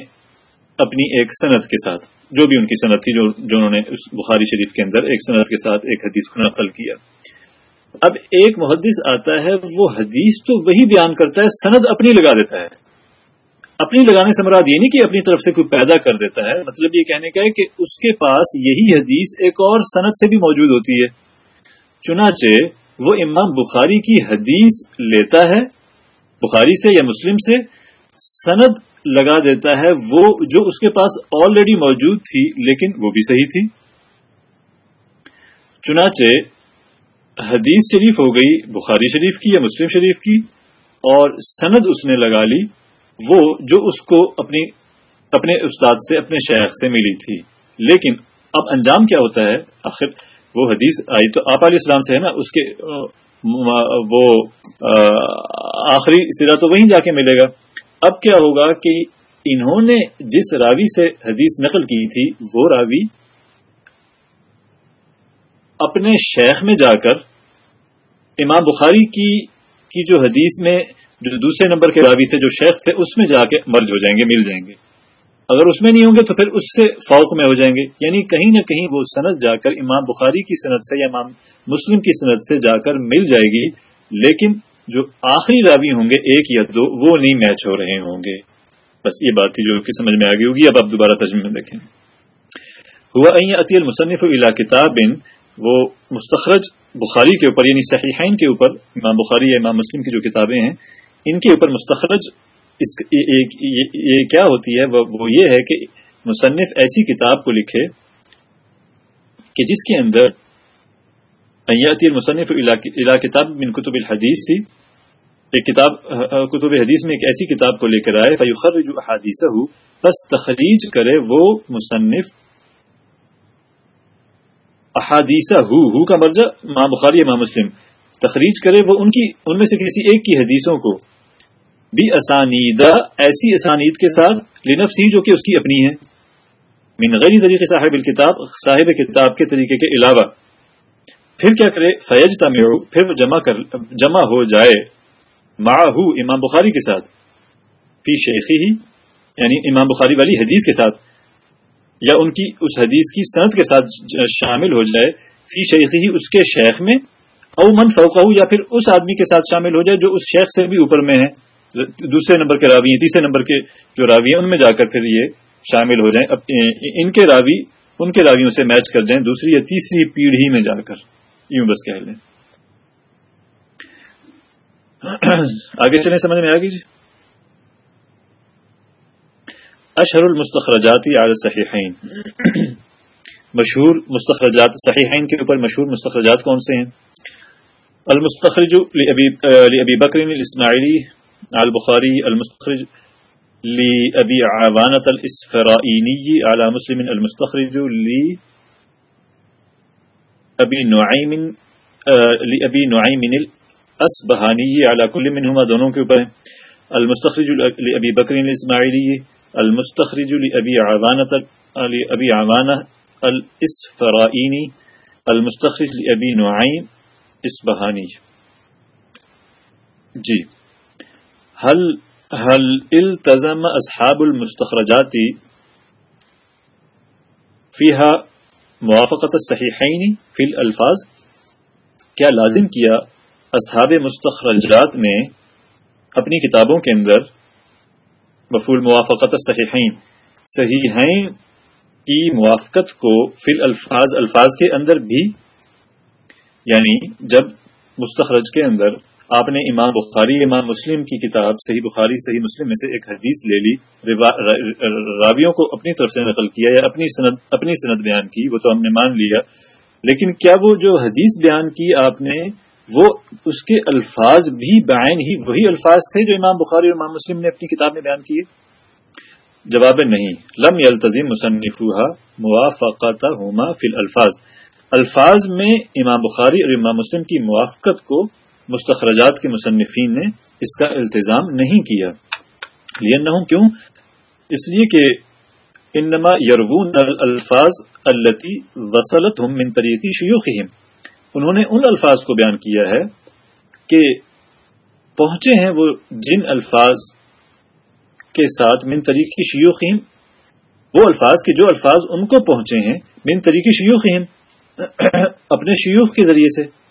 اپنی ایک صنعت کے ساتھ، جو بھی ان کی صنعت تھی جو جو انہوں نے اس بخاری شریف کے اندر ایک صنعت کے ساتھ ایک حدیث کو نقل کیا۔ اب ایک محدث آتا ہے، وہ حدیث تو وہی بیان کرتا ہے، سند اپنی لگا دیتا ہے۔ اپنی لگانے سے مراد یہ نہیں کہ اپنی طرف سے کوئی پیدا کر دیتا ہے مطلب یہ کہنے کا ہے کہ اس کے پاس یہی حدیث ایک اور صنعت سے بھی موجود ہوتی ہے۔ چنانچہ وہ امام بخاری کی حدیث لیتا ہے، بخاری سے یا مسلم سے سند لگا دیتا ہے، وہ جو اس کے پاس آلریڈی موجود تھی لیکن وہ بھی صحیح تھی۔ چنانچہ حدیث شریف ہو گئی، بخاری شریف کی یا مسلم شریف کی، اور سند اس نے لگا لی، وہ جو اس کو اپنی، اپنے استاد سے، اپنے شیخ سے ملی تھی۔ لیکن اب انجام کیا ہوتا ہے؟ آخر وہ حدیث آئی تو آپ علیہ السلام سے ہے نا، اس کے، وہ آخری سرا تو وہیں جا کے ملے گا۔ اب کیا ہوگا کہ انہوں نے جس راوی سے حدیث نقل کی تھی، وہ راوی اپنے شیخ میں جا کر امام بخاری کی کی جو حدیث میں، جو دوسرے نمبر کے راوی تھے، جو شیخ تھے، اس میں جا کے مرج ہو جائیں گے، مل جائیں گے۔ اگر اس میں نہیں ہوں گے تو پھر اس سے فوق میں ہو جائیں گے۔ یعنی کہیں نہ کہیں وہ صنعت جا کر امام بخاری کی صنعت سے یا امام مسلم کی صنعت سے جا کر مل جائے گی، لیکن جو آخری راوی ہوں گے، ایک یا دو، وہ نہیں میچ ہو رہے ہوں گے۔ بس یہ بات تھی جو کہ سمجھ میں آگے ہوگی۔ اب آپ دوبارہ تجمے میں دیکھیں۔ ہوا عطی المصنف الا کتاب، وہ مستخرج بخاری کے اوپر یعنی صحیحین کے اوپر، امام بخاری یا امام مسلم کی جو کتابیں ہیں، ان کے اوپر مستخرج اس یہ کیا ہوتی ہے؟ وہ یہ ہے کہ مصنف ایسی کتاب کو لکھے کہ جس کے اندر ایاتی مصنف الا کتاب من کتب الحدیث سی ایک کتاب کتب حدیث میں ایک ایسی کتاب کو لے کر آئے فیوخر جو احادیث بس تخریج کرے وہ مصنف احادیث ہو ہو کا مرجع ماں بخاری ماں مسلم، تخریج کرے وہ ان کی ان میں سے کسی ایک کی حدیثوں کو بھی اسانیدہ ایسی اسانید کے ساتھ لنفسی جو کہ اس کی اپنی ہے من غیر طریقے صاحب الکتاب، صاحب کتاب کے طریقے کے علاوہ۔ پھر کیا کرے؟ فیج تمع پھر جمع کر، جمع ہو جائے۔ معہو، امام بخاری کے ساتھ۔ فی شیخی ہی یعنی امام بخاری والی حدیث کے ساتھ۔ یا ان کی، اس حدیث کی صنعت کے ساتھ شامل ہو جائے۔ فی شیخی ہی، اس کے شیخ میں۔ او من فوقہ یا پھر اس آدمی کے ساتھ شامل ہو جائے جو اس شیخ سے بھی اوپر میں ہے۔ دوسرے نمبر کے راوی ہیں، تیسرے نمبر کے جو راوی ہیں، ان میں جا کر پھر یہ شامل ہو جائیں۔ ان کے راوی، ان کے راویوں سے میچ کر جائیں، دوسری یا تیسری پیڑھی میں جا کر، یوں بس کہہ لیں۔ آگے چلیں، سمجھ میں آگے جی؟ اشہر المستخرجات عاد صحیحین مشہور مستخرجات، صحیحین کے اوپر مشہور مستخرجات کون سے ہیں؟ المستخرج لابی بکر الاسماعیلی البخاری المستخرج لأبي عوانة الإسفرائيني على مسلم المستخرج لأبي نعيم لأبي نعيم الأسبهاني على كل منهما دونوں کے المستخرج لأبي بكر الإسماعيلي المستخرج لأبي عوانة لأبي عوانة الإسفرائيني المستخرج لأبي نعيم اسبهاني جی هل هل التزم اصحاب المستخرجات فيها موافقت الصحیحین فی الالفاظ کیا لازم کیا اصحاب مستخرجات نے اپنی کتابوں کے اندر مفول موافقت الصحیحین صحیحین کی موافقت کو فی الفاظ الفاظ کے اندر بھی یعنی جب مستخرج کے اندر آپ نے امام بخاری، امام مسلم کی کتاب، صحیح بخاری، صحیح مسلم میں سے ایک حدیث لے لی راویوں کو اپنی طرف سے نقل کیا یا اپنی سند اپنی سند بیان کی، وہ تو ہم نے مان لیا۔ لیکن کیا وہ جو حدیث بیان کی آپ نے، وہ اس کے الفاظ بھی بائن ہی، وہی الفاظ تھے جو امام بخاری اور امام مسلم نے اپنی کتاب میں بیان کیے؟ جواب نہیں۔ لم یلتظم مصنف موافقت ہوما فی الفاظ الفاظ میں امام بخاری اور امام مسلم کی موافقت کو مستخرجات کے مصنفین نے اس کا التظام نہیں کیا۔ نہ کیوں؟ اس لیے کہ انما یرغون الفاظ التی وسلت ہم من طریقی شیوخہم انہوں نے ان الفاظ کو بیان کیا ہے کہ پہنچے ہیں وہ جن الفاظ کے ساتھ من طریقی شیوخیم وہ الفاظ کے جو الفاظ ان کو پہنچے ہیں من طریقی شیوخیم اپنے شیوخ کے ذریعے سے۔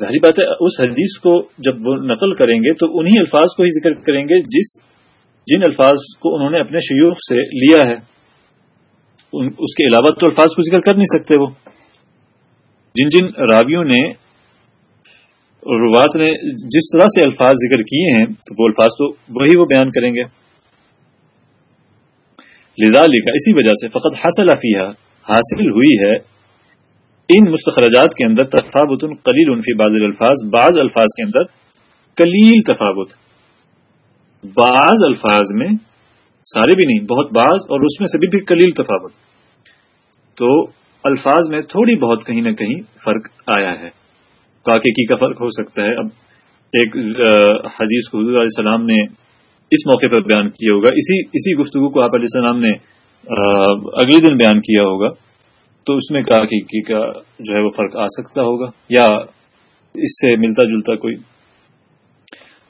ظاہری بات ہے، اس حدیث کو جب وہ نقل کریں گے تو انہی الفاظ کو ہی ذکر کریں گے جس، جن الفاظ کو انہوں نے اپنے شیوخ سے لیا ہے۔ اس کے علاوہ تو الفاظ کو ذکر کر نہیں سکتے وہ۔ جن جن راویوں نے، روات نے جس طرح سے الفاظ ذکر کیے ہیں، تو وہ الفاظ تو وہی وہ بیان کریں گے۔ لدا لکھا اسی وجہ سے فقط حاصل افیہ حاصل ہوئی ہے ان مستخرجات کے اندر تفاوت قلیل فی بعض الفاظ بعض الفاظ کے اندر کلیل تفاوت۔ بعض الفاظ میں سارے بھی نہیں، بہت بعض، اور اس میں سے بھی کلیل تفاوت۔ تو الفاظ میں تھوڑی بہت کہیں نہ کہیں فرق آیا ہے۔ کاکیکی کا فرق ہو سکتا ہے۔ اب ایک حدیث کو حضور علیہ السلام نے اس موقع پر بیان کیا ہوگا۔ اسی اسی گفتگو کو آپ علیہ السلام نے اگلے دن بیان کیا ہوگا۔ تو اس میں کہا کہ کی کا جو ہے وہ فرق آ سکتا ہوگا یا اس سے ملتا جلتا کوئی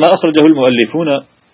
ما اخرجه المؤلفون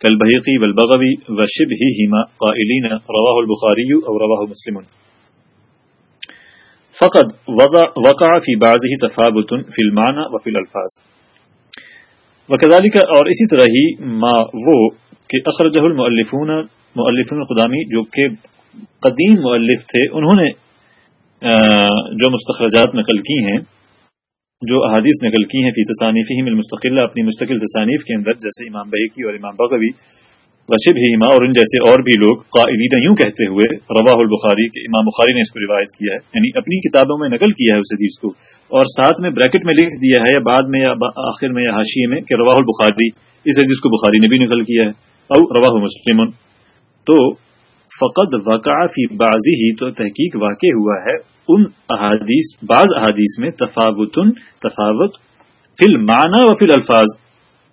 كالبهيقي والبغوي وشبههما قائلين رواه البخاري أو رواه مسلم فقد وضع وقع في بعضه تفاوت في المعنى وفي الألفاظ وكذلك اور اسی طرح ہی ما وہ کہ اخرجه المؤلفون مؤلف القدامی جو کہ قدیم مؤلف تھے، انہوں نے جو مستخرجات نقل کی ہیں، جو احادیث نقل کی ہیں فی تصانیف ہی اپنی مستقل تصانیف کے اندر، جیسے امام بحیقی اور امام بغوی رشب ہیما اور ان جیسے اور بھی لوگ قائلین یوں کہتے ہوئے روا البخاری کہ امام بخاری نے اس کو روایت کیا ہے یعنی اپنی کتابوں میں نقل کیا ہے اس حدیث کو، اور ساتھ میں بریکٹ میں لکھ دیا ہے یا بعد میں یا آخر میں یا حاشیے میں کہ روا البخاری، اس حدیث کو بخاری نے بھی نقل کیا ہے اور روا مسلم۔ تو فقط وقع فی بازی ہی تو تحقیق واقع ہوا ہے، ان احادیث، بعض احادیث میں تفاوت تفاوت فل معنی و فل الفاظ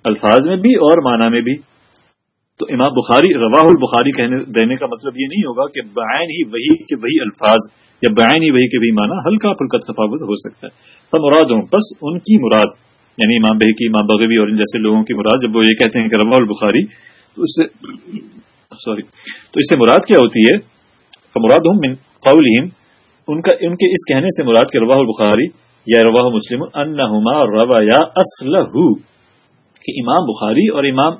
الفاظ میں بھی اور معنی میں بھی۔ تو امام بخاری، رواہ البخاری کہنے، دینے کا مطلب یہ نہیں ہوگا کہ بعین ہی وہی کے وہی الفاظ، یا بعین ہی وہی کے بھی معنی ہلکا پھلکا تفاوت ہو سکتا ہے۔ تو مراد ہوں بس ان کی مراد یعنی امام بہی کی امام بغوی اور ان جیسے لوگوں کی مراد، جب وہ یہ کہتے ہیں کہ روا البخاری اس سے سوری تو اس سے مراد کیا ہوتی ہے؟ مراد ہوں من قولہم ان کا، ان کے اس کہنے سے مراد کے رواہ البخاری یا رواہ مسلم، انہما روا یا اسلح کہ امام بخاری اور امام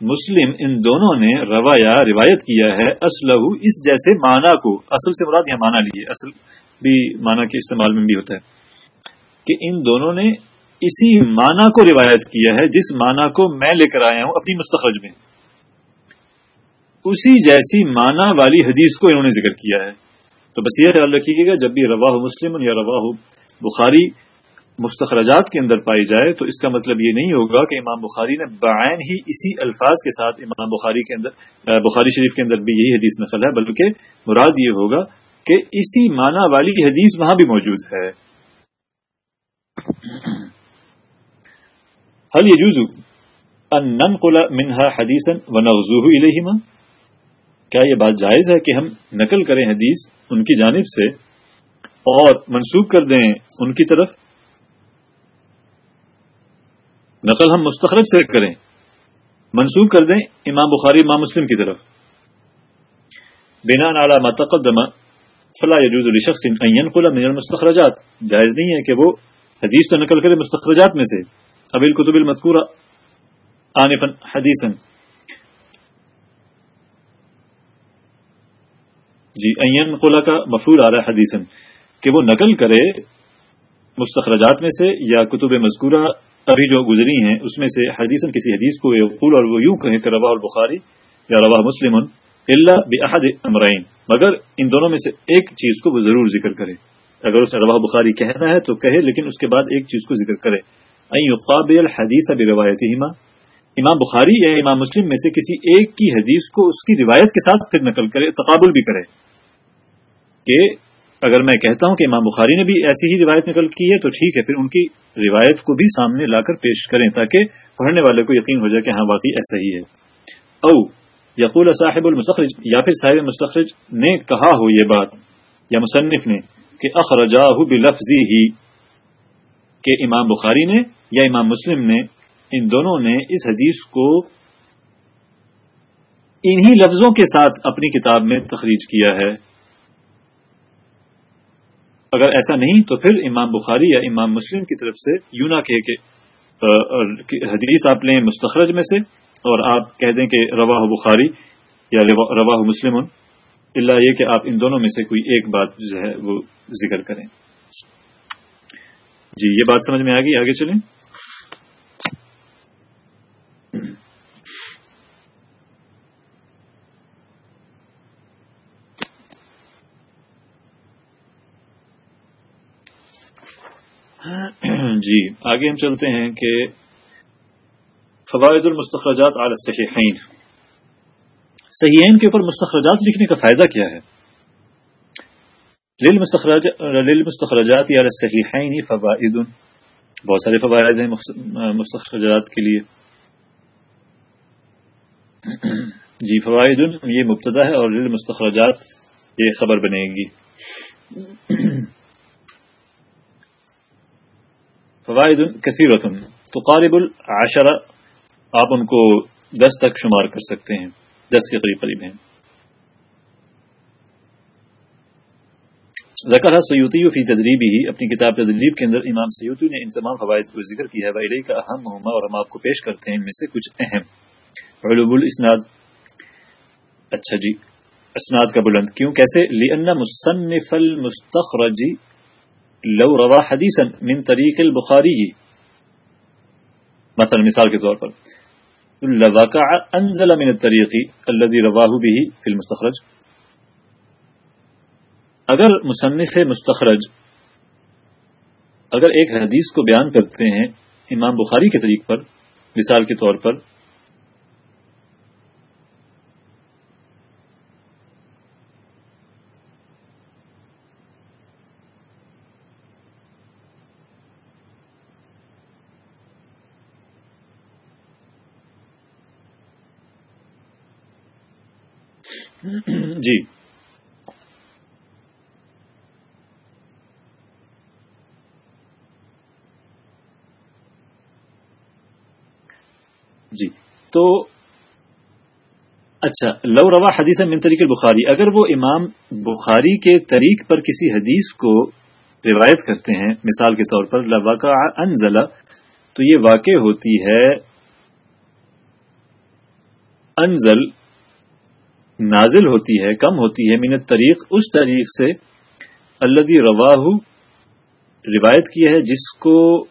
مسلم، ان دونوں نے روا یا روایت کیا ہے اسلح اس جیسے معنی کو، اصل سے مراد یہ معنی لیے اصل بھی معنی کے استعمال میں بھی ہوتا ہے، کہ ان دونوں نے اسی معنی کو روایت کیا ہے، جس معنی کو میں لے کر آیا ہوں اپنی مستخرج میں۔ اسی جیسی معنی والی حدیث کو انہوں نے ذکر کیا ہے۔ تو بس یہ خیال رکھیے گا، جب بھی رواہ مسلم یا رواہ بخاری مستخرجات کے اندر پائی جائے، تو اس کا مطلب یہ نہیں ہوگا کہ امام بخاری نے بعین ہی اسی الفاظ کے ساتھ امام بخاری کے اندر بخاری شریف کے اندر بھی یہی حدیث نقل ہے، بلکہ مراد یہ ہوگا کہ اسی معنی والی حدیث وہاں بھی موجود ہے۔ حل یہ ان ننقل منها حدیثا ونغزوه الیہما کیا یہ بات جائز ہے کہ ہم نقل کریں حدیث ان کی جانب سے اور منسوخ کر دیں ان کی طرف؟ نقل ہم مستخرج سے کریں، منسوخ کر دیں امام بخاری، امام مسلم کی طرف۔ بنا نالا متقدم فلا يجوز من المستخرجات۔ جائز نہیں ہے کہ وہ حدیث تو نقل کرے مستخرجات میں سے۔ اب الکتب المذکورہ، آنفا، حدیثا۔ جی این قلع کا مفول آ رہا ہے حدیثن کہ وہ نقل کرے مستخرجات میں سے یا کتب مذکورہ ابھی جو گزری ہیں، اس میں سے حدیثن کسی حدیث کو یقول اور وہ یوں کہیں کہ روا البخاری یا روا مسلم اللہ بحد امرائن مگر ان دونوں میں سے ایک چیز کو وہ ضرور ذکر کرے۔ اگر اسے روا بخاری کہنا ہے تو کہے، لیکن اس کے بعد ایک چیز کو ذکر کرے۔ قابل حدیث اب روایتی امام بخاری یا امام مسلم میں سے کسی ایک کی حدیث کو اس کی روایت کے ساتھ پھر نقل کرے، تقابل بھی کرے۔ کہ اگر میں کہتا ہوں کہ امام بخاری نے بھی ایسی ہی روایت نقل کی ہے، تو ٹھیک ہے، پھر ان کی روایت کو بھی سامنے لا کر پیش کریں تاکہ پڑھنے والے کو یقین ہو جائے کہ ہاں واقعی ایسا ہی ہے۔ او یقول صاحب المستخرج، یا پھر صاحب مستخرج نے کہا ہو یہ بات، یا مصنف نے، کہ اخرجا بلفظی ہی، کہ امام بخاری نے یا امام مسلم نے ان دونوں نے اس حدیث کو انہی لفظوں کے ساتھ اپنی کتاب میں تخریج کیا ہے۔ اگر ایسا نہیں تو پھر امام بخاری یا امام مسلم کی طرف سے یوں نہ کہ حدیث آپ لیں مستخرج میں سے اور آپ کہہ دیں کہ روا بخاری یا روا مسلم۔ اللہ یہ کہ آپ ان دونوں میں سے کوئی ایک بات جو ہے وہ ذکر کریں۔ جی یہ بات سمجھ میں آ گئی؟ آگے چلیں۔ جی آگے ہم چلتے ہیں کہ فوائد المستخرجات علی الصحیحین۔ صحیحین کے اوپر مستخرجات لکھنے کا فائدہ کیا ہے؟ للمستخرجات یا الصحیحین فوائد۔ بہت سارے فوائد ہیں مستخرجات کے لیے۔ جی فوائد، یہ مبتدا ہے اور للمستخرجات یہ خبر بنے گی۔ فوائد کثیرت تقارب العشرہ آپ ان کو دس تک شمار کر سکتے ہیں، دس کے قریب قریب ہیں۔ ذکر سیوتی فی تدریبی ہی اپنی کتاب تدریب کے اندر امام سیوتی نے ان تمام فوائد کو ذکر کیا ہے ویلئی کا اہم مہمہ اور ہم آپ کو پیش کرتے ہیں ان میں سے کچھ اہم۔ علوب الاسناد۔ اچھا جی اسناد کا بلند۔ کیوں؟ کیسے؟ لئن مصنف المستخرجی لو روا حدیثا من طریق البخاری. ہی مثلا مثال کے طور پر. لواقع انزل من الطریق الذي رواه به في المستخرج. اگر مصنف مستخرج اگر ایک حدیث کو بیان کرتے ہیں امام بخاری کے طریق پر، مثال کے طور پر جی۔ جی۔ تو اچھا لو روا حدیث من طریق بخاری اگر وہ امام بخاری کے طریق پر کسی حدیث کو روایت کرتے ہیں، مثال کے طور پر لواقع انزلہ تو یہ واقع ہوتی ہے انزل نازل ہوتی ہے، کم ہوتی ہے، من طریق اس طریق سے اللہ رواہ روایت کی ہے، جس کو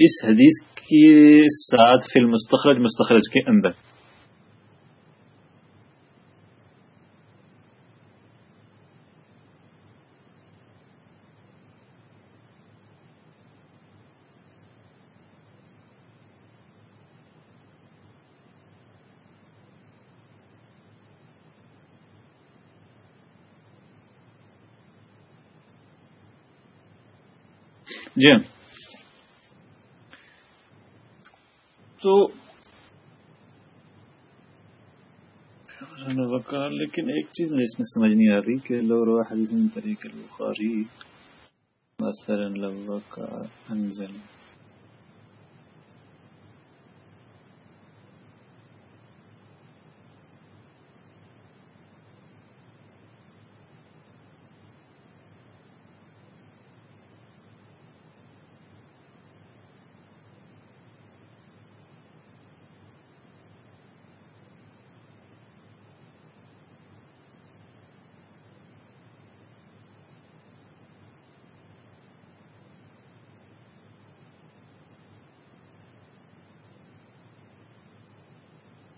اس حدیث کے ساتھ فی المستخرج، مستخرج کے اندر۔ جی ہاں۔ تو وقار، لیکن ایک چیز میں اس میں سمجھ نہیں آ رہی کہ لو رو حدیث طریقے البخاری، مثلا لو وقار، انزل۔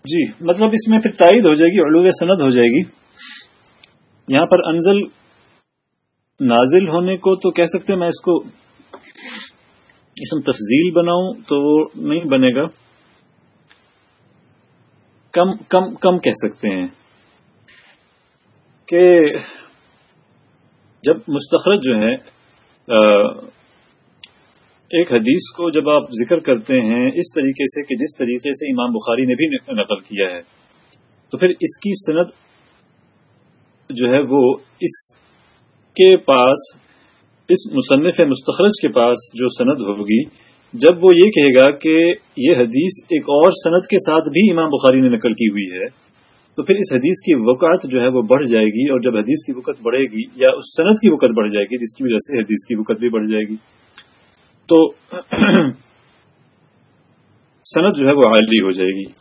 جی مطلب اس میں پھر تائید ہو جائے گی علوب سند ہو جائے گی۔ یہاں پر انزل نازل ہونے کو تو کہہ سکتے میں اس کو اسم تفضیل بناؤں تو وہ نہیں بنے گا۔ کم کم کم کہہ سکتے ہیں کہ جب مستخرج جو ہے ایک حدیث کو جب آپ ذکر کرتے ہیں، اس طریقے سے کہ جس طریقے سے امام بخاری نے بھی نقل کیا ہے، تو پھر اس کی سند جو ہے وہ اس کے پاس، اس مصنف مستخرج کے پاس جو سند ہوگی، جب وہ یہ کہے گا کہ یہ حدیث ایک اور صنعت کے ساتھ بھی امام بخاری نے نقل کی ہوئی ہے، تو پھر اس حدیث کی وقعت جو ہے وہ بڑھ جائے گی، اور جب حدیث کی وقت بڑھے گی یا اس صنعت کی وقت بڑھ جائے گی، جس کی وجہ سے حدیث کی وقت بھی بڑھ جائے گی۔ تو صنعت جو ہے وہ عالی ہو جائے گی۔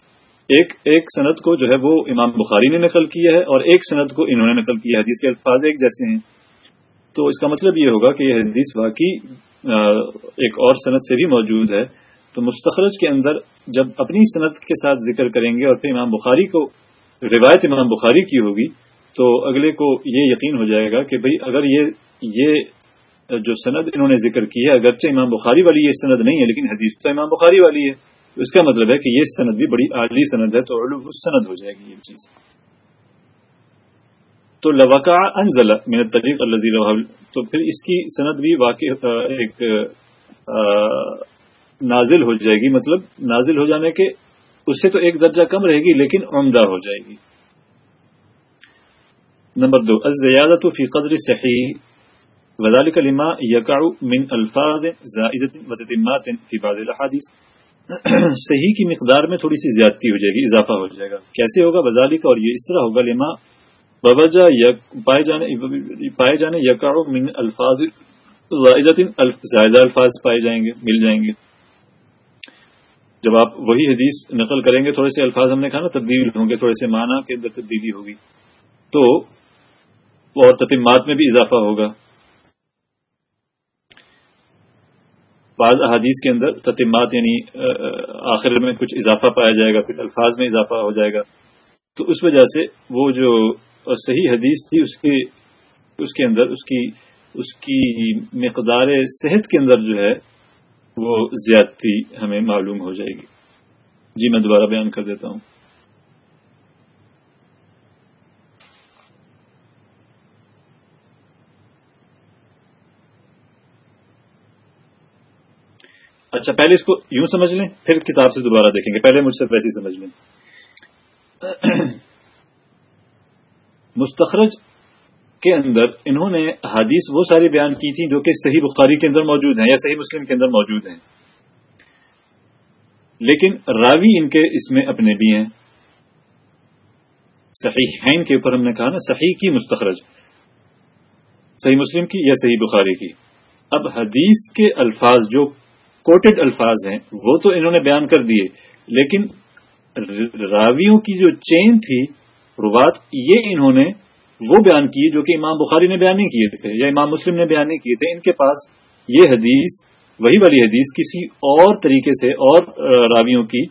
ایک ایک صنعت کو جو ہے وہ امام بخاری نے نقل کیا ہے اور ایک صنعت کو انہوں نے نقل کیا ہے۔ حدیث کے الفاظ ایک جیسے ہیں۔ تو اس کا مطلب یہ ہوگا کہ یہ حدیث واقعی ایک اور صنعت سے بھی موجود ہے۔ تو مستخرج کے اندر جب اپنی صنعت کے ساتھ ذکر کریں گے اور پھر امام بخاری کو روایت امام بخاری کی ہوگی، تو اگلے کو یہ یقین ہو جائے گا کہ بھئی اگر یہ یہ جو سند انہوں نے ذکر کی ہے، اگرچہ امام بخاری والی یہ سند نہیں ہے، لیکن حدیث تو امام بخاری والی ہے۔ تو اس کا مطلب ہے کہ یہ سند بھی بڑی اعلی سند ہے، تو سند ہو جائے گی یہ چیز۔ تو لوقا انزل من طریق الزی تو پھر اس کی سند بھی واقع ایک نازل ہو جائے گی۔ مطلب نازل ہو جانے کے اس سے تو ایک درجہ کم رہے گی، لیکن عمدہ ہو جائے گی۔ نمبر دو الزیادت فی قدر صحیح۔ وذلك لما يقع من الفاظ زائدت وتتمات في بعض الاحاديث صحیح کی مقدار میں تھوڑی سی زیادتی ہو جائے گی، اضافہ ہو جائے گا۔ کیسے ہوگا؟ وذالک اور یہ اس طرح ہوگا، لما بوجہ پائے جانے پائے جانے یقع من الفاظ زائدت زائدہ الفاظ پائے جائیں گے، مل جائیں گے۔ جب آپ وہی حدیث نقل کریں گے، تھوڑے سے الفاظ ہم نے کہا نا، تبدیل ہوں گے، تھوڑے سے معنی کے اندر تبدیلی ہوگی۔ تو اور تتمات میں بھی اضافہ ہوگا۔ بعض احادیث کے اندر تتمات یعنی آخر میں کچھ اضافہ پایا جائے گا پھر الفاظ میں اضافہ ہو جائے گا۔ تو اس وجہ سے وہ جو صحیح حدیث تھی، اس کے اس کے اندر، اس کی اس کی مقدار صحت کے اندر جو ہے، وہ زیادتی ہمیں معلوم ہو جائے گی۔ جی میں دوبارہ بیان کر دیتا ہوں۔ اچھا پہلے اس کو یوں سمجھ لیں، پھر کتاب سے دوبارہ دیکھیں گے۔ پہلے مجھ سے ویسے سمجھ لیں۔ مستخرج کے اندر انہوں نے حدیث وہ ساری بیان کی تھی جو کہ صحیح بخاری کے اندر موجود ہیں یا صحیح مسلم کے اندر موجود ہیں۔ لیکن راوی ان کے اس میں اپنے بھی ہیں۔ صحیح ہین کے اوپر ہم نے کہا نا، صحیح کی مستخرج۔ صحیح مسلم کی یا صحیح بخاری کی۔ اب حدیث کے الفاظ جو کوٹڈ الفاظ ہیں، وہ تو انہوں نے بیان کر دیے۔ لیکن راویوں کی جو چین تھی، روات، یہ انہوں نے وہ بیان کیے جو کہ امام بخاری نے بیان نہیں کیے تھے یا امام مسلم نے بیان نہیں کیے تھے۔ ان کے پاس یہ حدیث، وہی والی حدیث کسی اور طریقے سے اور راویوں کی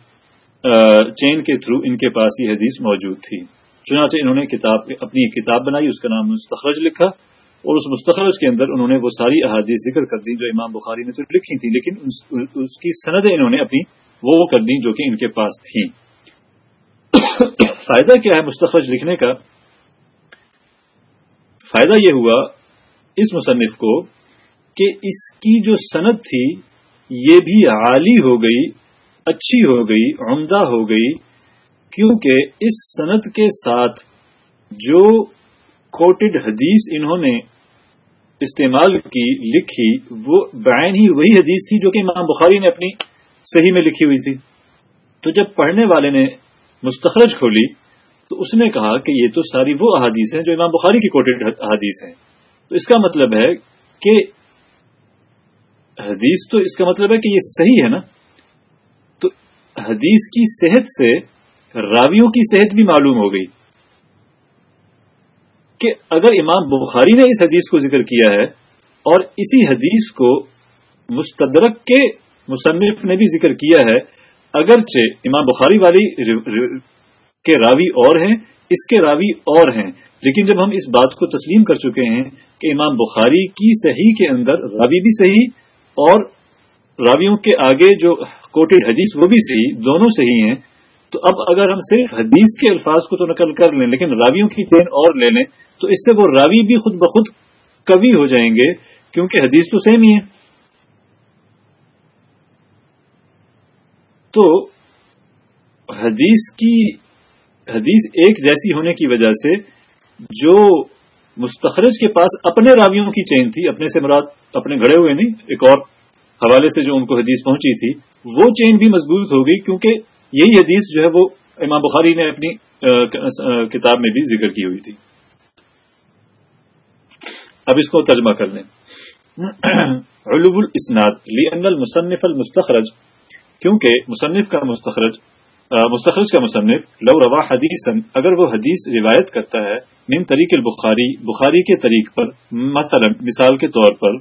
چین کے تھرو ان کے پاس یہ حدیث موجود تھی۔ چنانچہ انہوں نے کتاب، اپنی کتاب بنائی، اس کا نام مستخرج لکھا۔ اور اس مستخرج کے اندر انہوں نے وہ ساری احادیث ذکر کر دی جو امام بخاری نے تو لکھی تھی لیکن اس کی سندیں انہوں نے اپنی وہ کر دی جو کہ ان کے پاس تھیں۔ فائدہ کیا ہے مستخرج لکھنے کا؟ فائدہ یہ ہوا اس مصنف کو کہ اس کی جو صنعت تھی، یہ بھی عالی ہو گئی، اچھی ہو گئی، عمدہ ہو گئی، کیونکہ اس صنعت کے ساتھ جو کوٹڈ حدیث انہوں نے استعمال کی، لکھی، وہ بین ہی وہی حدیث تھی جو کہ امام بخاری نے اپنی صحیح میں لکھی ہوئی تھی۔ تو جب پڑھنے والے نے مستخرج کھولی، تو اس نے کہا کہ یہ تو ساری وہ احادیث ہیں جو امام بخاری کی کوٹڈ احادیث ہیں۔ تو اس کا مطلب ہے کہ حدیث تو اس کا مطلب ہے کہ یہ صحیح ہے نا؟ تو حدیث کی صحت سے راویوں کی صحت بھی معلوم ہو گئی۔ کہ اگر امام بخاری نے اس حدیث کو ذکر کیا ہے اور اسی حدیث کو مستدرک کے مصنف نے بھی ذکر کیا ہے، اگرچہ امام بخاری والی کے راوی اور ہیں، اس کے راوی اور ہیں، لیکن جب ہم اس بات کو تسلیم کر چکے ہیں کہ امام بخاری کی صحیح کے اندر، راوی بھی صحیح اور راویوں کے آگے جو کوٹڈ حدیث وہ بھی صحیح، دونوں صحیح ہیں تو اب اگر ہم صرف حدیث کے الفاظ کو تو نقل کر لیں، لیکن راویوں کی چین اور لے لیں، تو اس سے وہ راوی بھی خود بخود کبھی ہو جائیں گے، کیونکہ حدیث تو سیم ہی ہے۔ تو حدیث کی، حدیث ایک جیسی ہونے کی وجہ سے جو مستخرج کے پاس اپنے راویوں کی چین تھی، اپنے سے مراد اپنے گھڑے ہوئے نہیں، ایک اور حوالے سے جو ان کو حدیث پہنچی تھی، وہ چین بھی مضبوط ہوگی، کیونکہ یہی حدیث جو ہے وہ امام بخاری نے اپنی کتاب میں بھی ذکر کی ہوئی تھی۔ اب اس کو ترجمہ کر لیں۔ علو الاسناد لان المصنف المستخرج، کیونکہ مصنف کا مستخرج مستخرج کا مصنف لو روا حدیث اگر وہ حدیث روایت کرتا ہے من طریق البخاری، بخاری کے طریق پر، مثلا مثال کے طور پر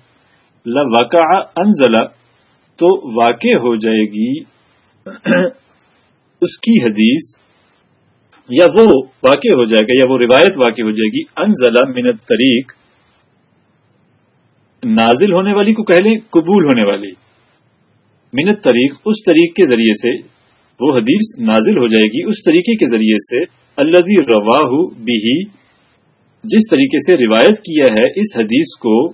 لواقع انزلہ تو واقع ہو جائے گی۔ اس کی حدیث یا وہ واقع ہو جائے گا یا وہ روایت واقع ہو جائے گی انزلہ من طریق نازل ہونے والی کو کہہ لیں، قبول ہونے والی۔ منت طریق اس طریق کے ذریعے سے وہ حدیث نازل ہو جائے گی، اس طریقے کے ذریعے سے اللہ رواہ بھی جس طریقے سے روایت کیا ہے اس حدیث کو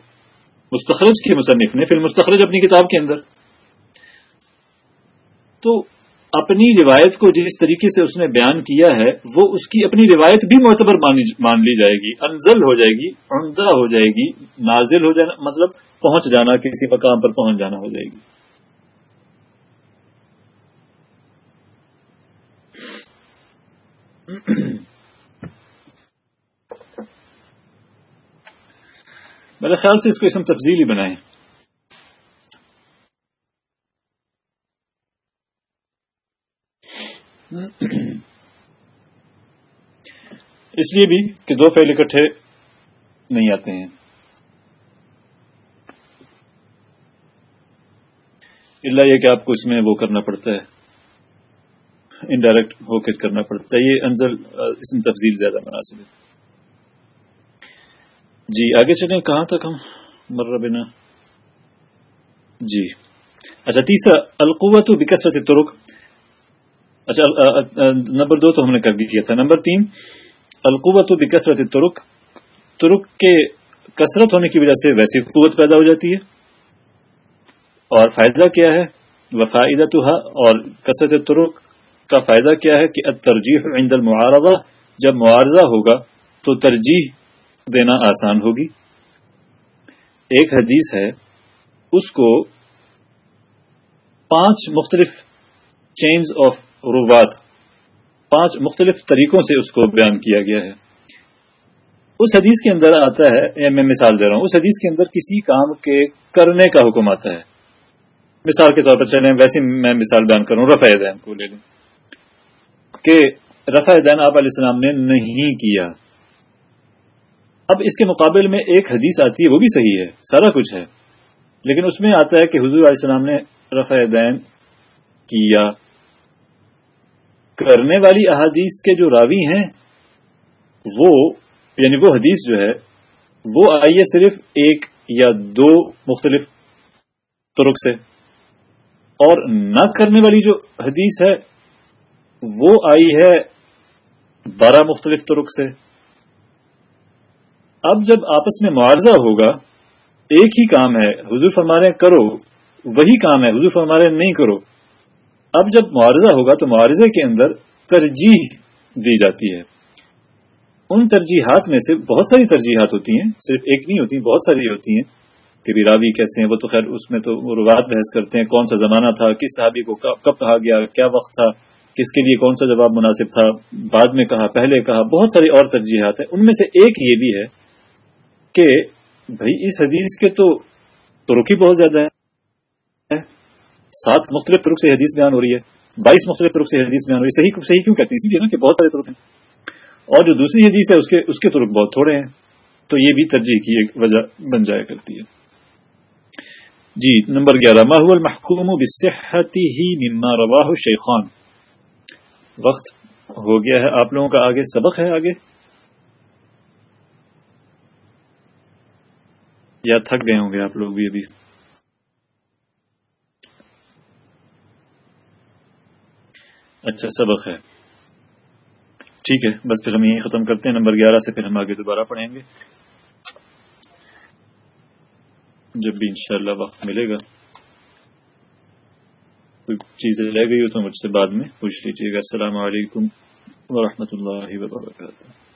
مستخرج کے مصنف نے، پھر مستخرج اپنی کتاب کے اندر۔ تو اپنی روایت کو جس طریقے سے اس نے بیان کیا ہے، وہ اس کی اپنی روایت بھی معتبر مان لی جائے گی۔ انزل ہو جائے گی، عمدہ ہو جائے گی، نازل ہو جانا مطلب پہنچ جانا، کسی مقام پر پہنچ جانا ہو جائے گی۔ میرے خیال سے اس کو اسم تفضیلی بنائیں۔ اس لیے بھی کہ دو فیل اکٹھے نہیں آتے ہیں۔ اللہ یہ کہ آپ کو اس میں وہ کرنا پڑتا ہے۔ انڈائریکٹ ہو کے کرنا پڑتا ہے۔ یہ انزل، اس میں تفضیل زیادہ مناسب ہے۔ جی آگے چلیں۔ کہاں تک ہم؟ مر بنا جی۔ اچھا تیسرا القوت بکثرت ترک اچھا نمبر دو تو ہم نے کر دیا تھا۔ نمبر تین، القوت بکثرت ترک ترک کے کثرت ہونے کی وجہ سے ویسی قوت پیدا ہو جاتی ہے۔ اور فائدہ کیا ہے؟ وفائدہ تو اور کثرت ترک کا فائدہ کیا ہے؟ کہ ترجیح عند المعارضہ، جب معارضہ ہوگا تو ترجیح دینا آسان ہوگی۔ ایک حدیث ہے، اس کو پانچ مختلف چینز آف روات پانچ مختلف طریقوں سے اس کو بیان کیا گیا ہے۔ اس حدیث کے اندر آتا ہے میں مثال دے رہا ہوں، اس حدیث کے اندر کسی کام کے کرنے کا حکم آتا ہے۔ مثال کے طور پر چلیں، ویسے میں مثال بیان کروں، رفع دین کو لے لیں۔ کہ رفع دین آپ علیہ السلام نے نہیں کیا۔ اب اس کے مقابل میں ایک حدیث آتی ہے، وہ بھی صحیح ہے، سارا کچھ ہے۔ لیکن اس میں آتا ہے کہ حضور علیہ السلام نے رفع دین کیا۔ کرنے والی احادیث کے جو راوی ہیں، وہ یعنی وہ حدیث جو ہے، وہ آئی ہے صرف ایک یا دو مختلف ترک سے۔ اور نہ کرنے والی جو حدیث ہے، وہ آئی ہے بارہ مختلف ترک سے۔ اب جب آپس میں معارضہ ہوگا، ایک ہی کام ہے، حضور فرمانے کرو، وہی کام ہے، حضور فرمانے نہیں کرو۔ اب جب معارضہ ہوگا تو معارضے کے اندر ترجیح دی جاتی ہے۔ ان ترجیحات میں سے بہت ساری ترجیحات ہوتی ہیں، صرف ایک نہیں ہوتی، بہت ساری ہوتی ہیں کہ بھی راوی کیسے ہیں، وہ تو خیر اس میں تو روایت بحث کرتے ہیں، کون سا زمانہ تھا، کس صحابی کو کب کہا گیا، کیا وقت تھا، کس کے لیے کون سا جواب مناسب تھا، بعد میں کہا، پہلے کہا، بہت ساری اور ترجیحات ہیں۔ ان میں سے ایک یہ بھی ہے کہ بھائی اس حدیث کے تو رخی بہت زیادہ ہے سات مختلف ترک سے حدیث بیان ہو رہی ہے، بائیس مختلف ترک سے حدیث بیان ہو رہی ہے، صحیح صحیح کیوں کہتے ہیں؟ اسی لیے نا کہ بہت سارے ترک ہیں۔ اور جو دوسری حدیث ہے، اس کے اس کے ترک بہت تھوڑے ہیں۔ تو یہ بھی ترجیح کی ایک وجہ بن جایا کرتی ہے۔ جی نمبر گیارہ ماحول المحکوم بصحتی ہی مما رواہ شیخان؟ وقت ہو گیا ہے۔ آپ لوگوں کا آگے سبق ہے آگے؟ یا تھک گئے ہوں گے آپ لوگ بھی ابھی؟ اچھا سبق ہے۔ ٹھیک ہے، بس پھر ہم یہیں ختم کرتے ہیں۔ نمبر گیارہ سے پھر ہم آگے دوبارہ پڑھیں گے۔ جب بھی انشاءاللہ وقت ملے گا، کوئی چیزیں رہ گئی ہو تو مجھ سے بعد میں پوچھ لیجیے گا۔ السلام علیکم ورحمۃ اللہ وبرکاتہ۔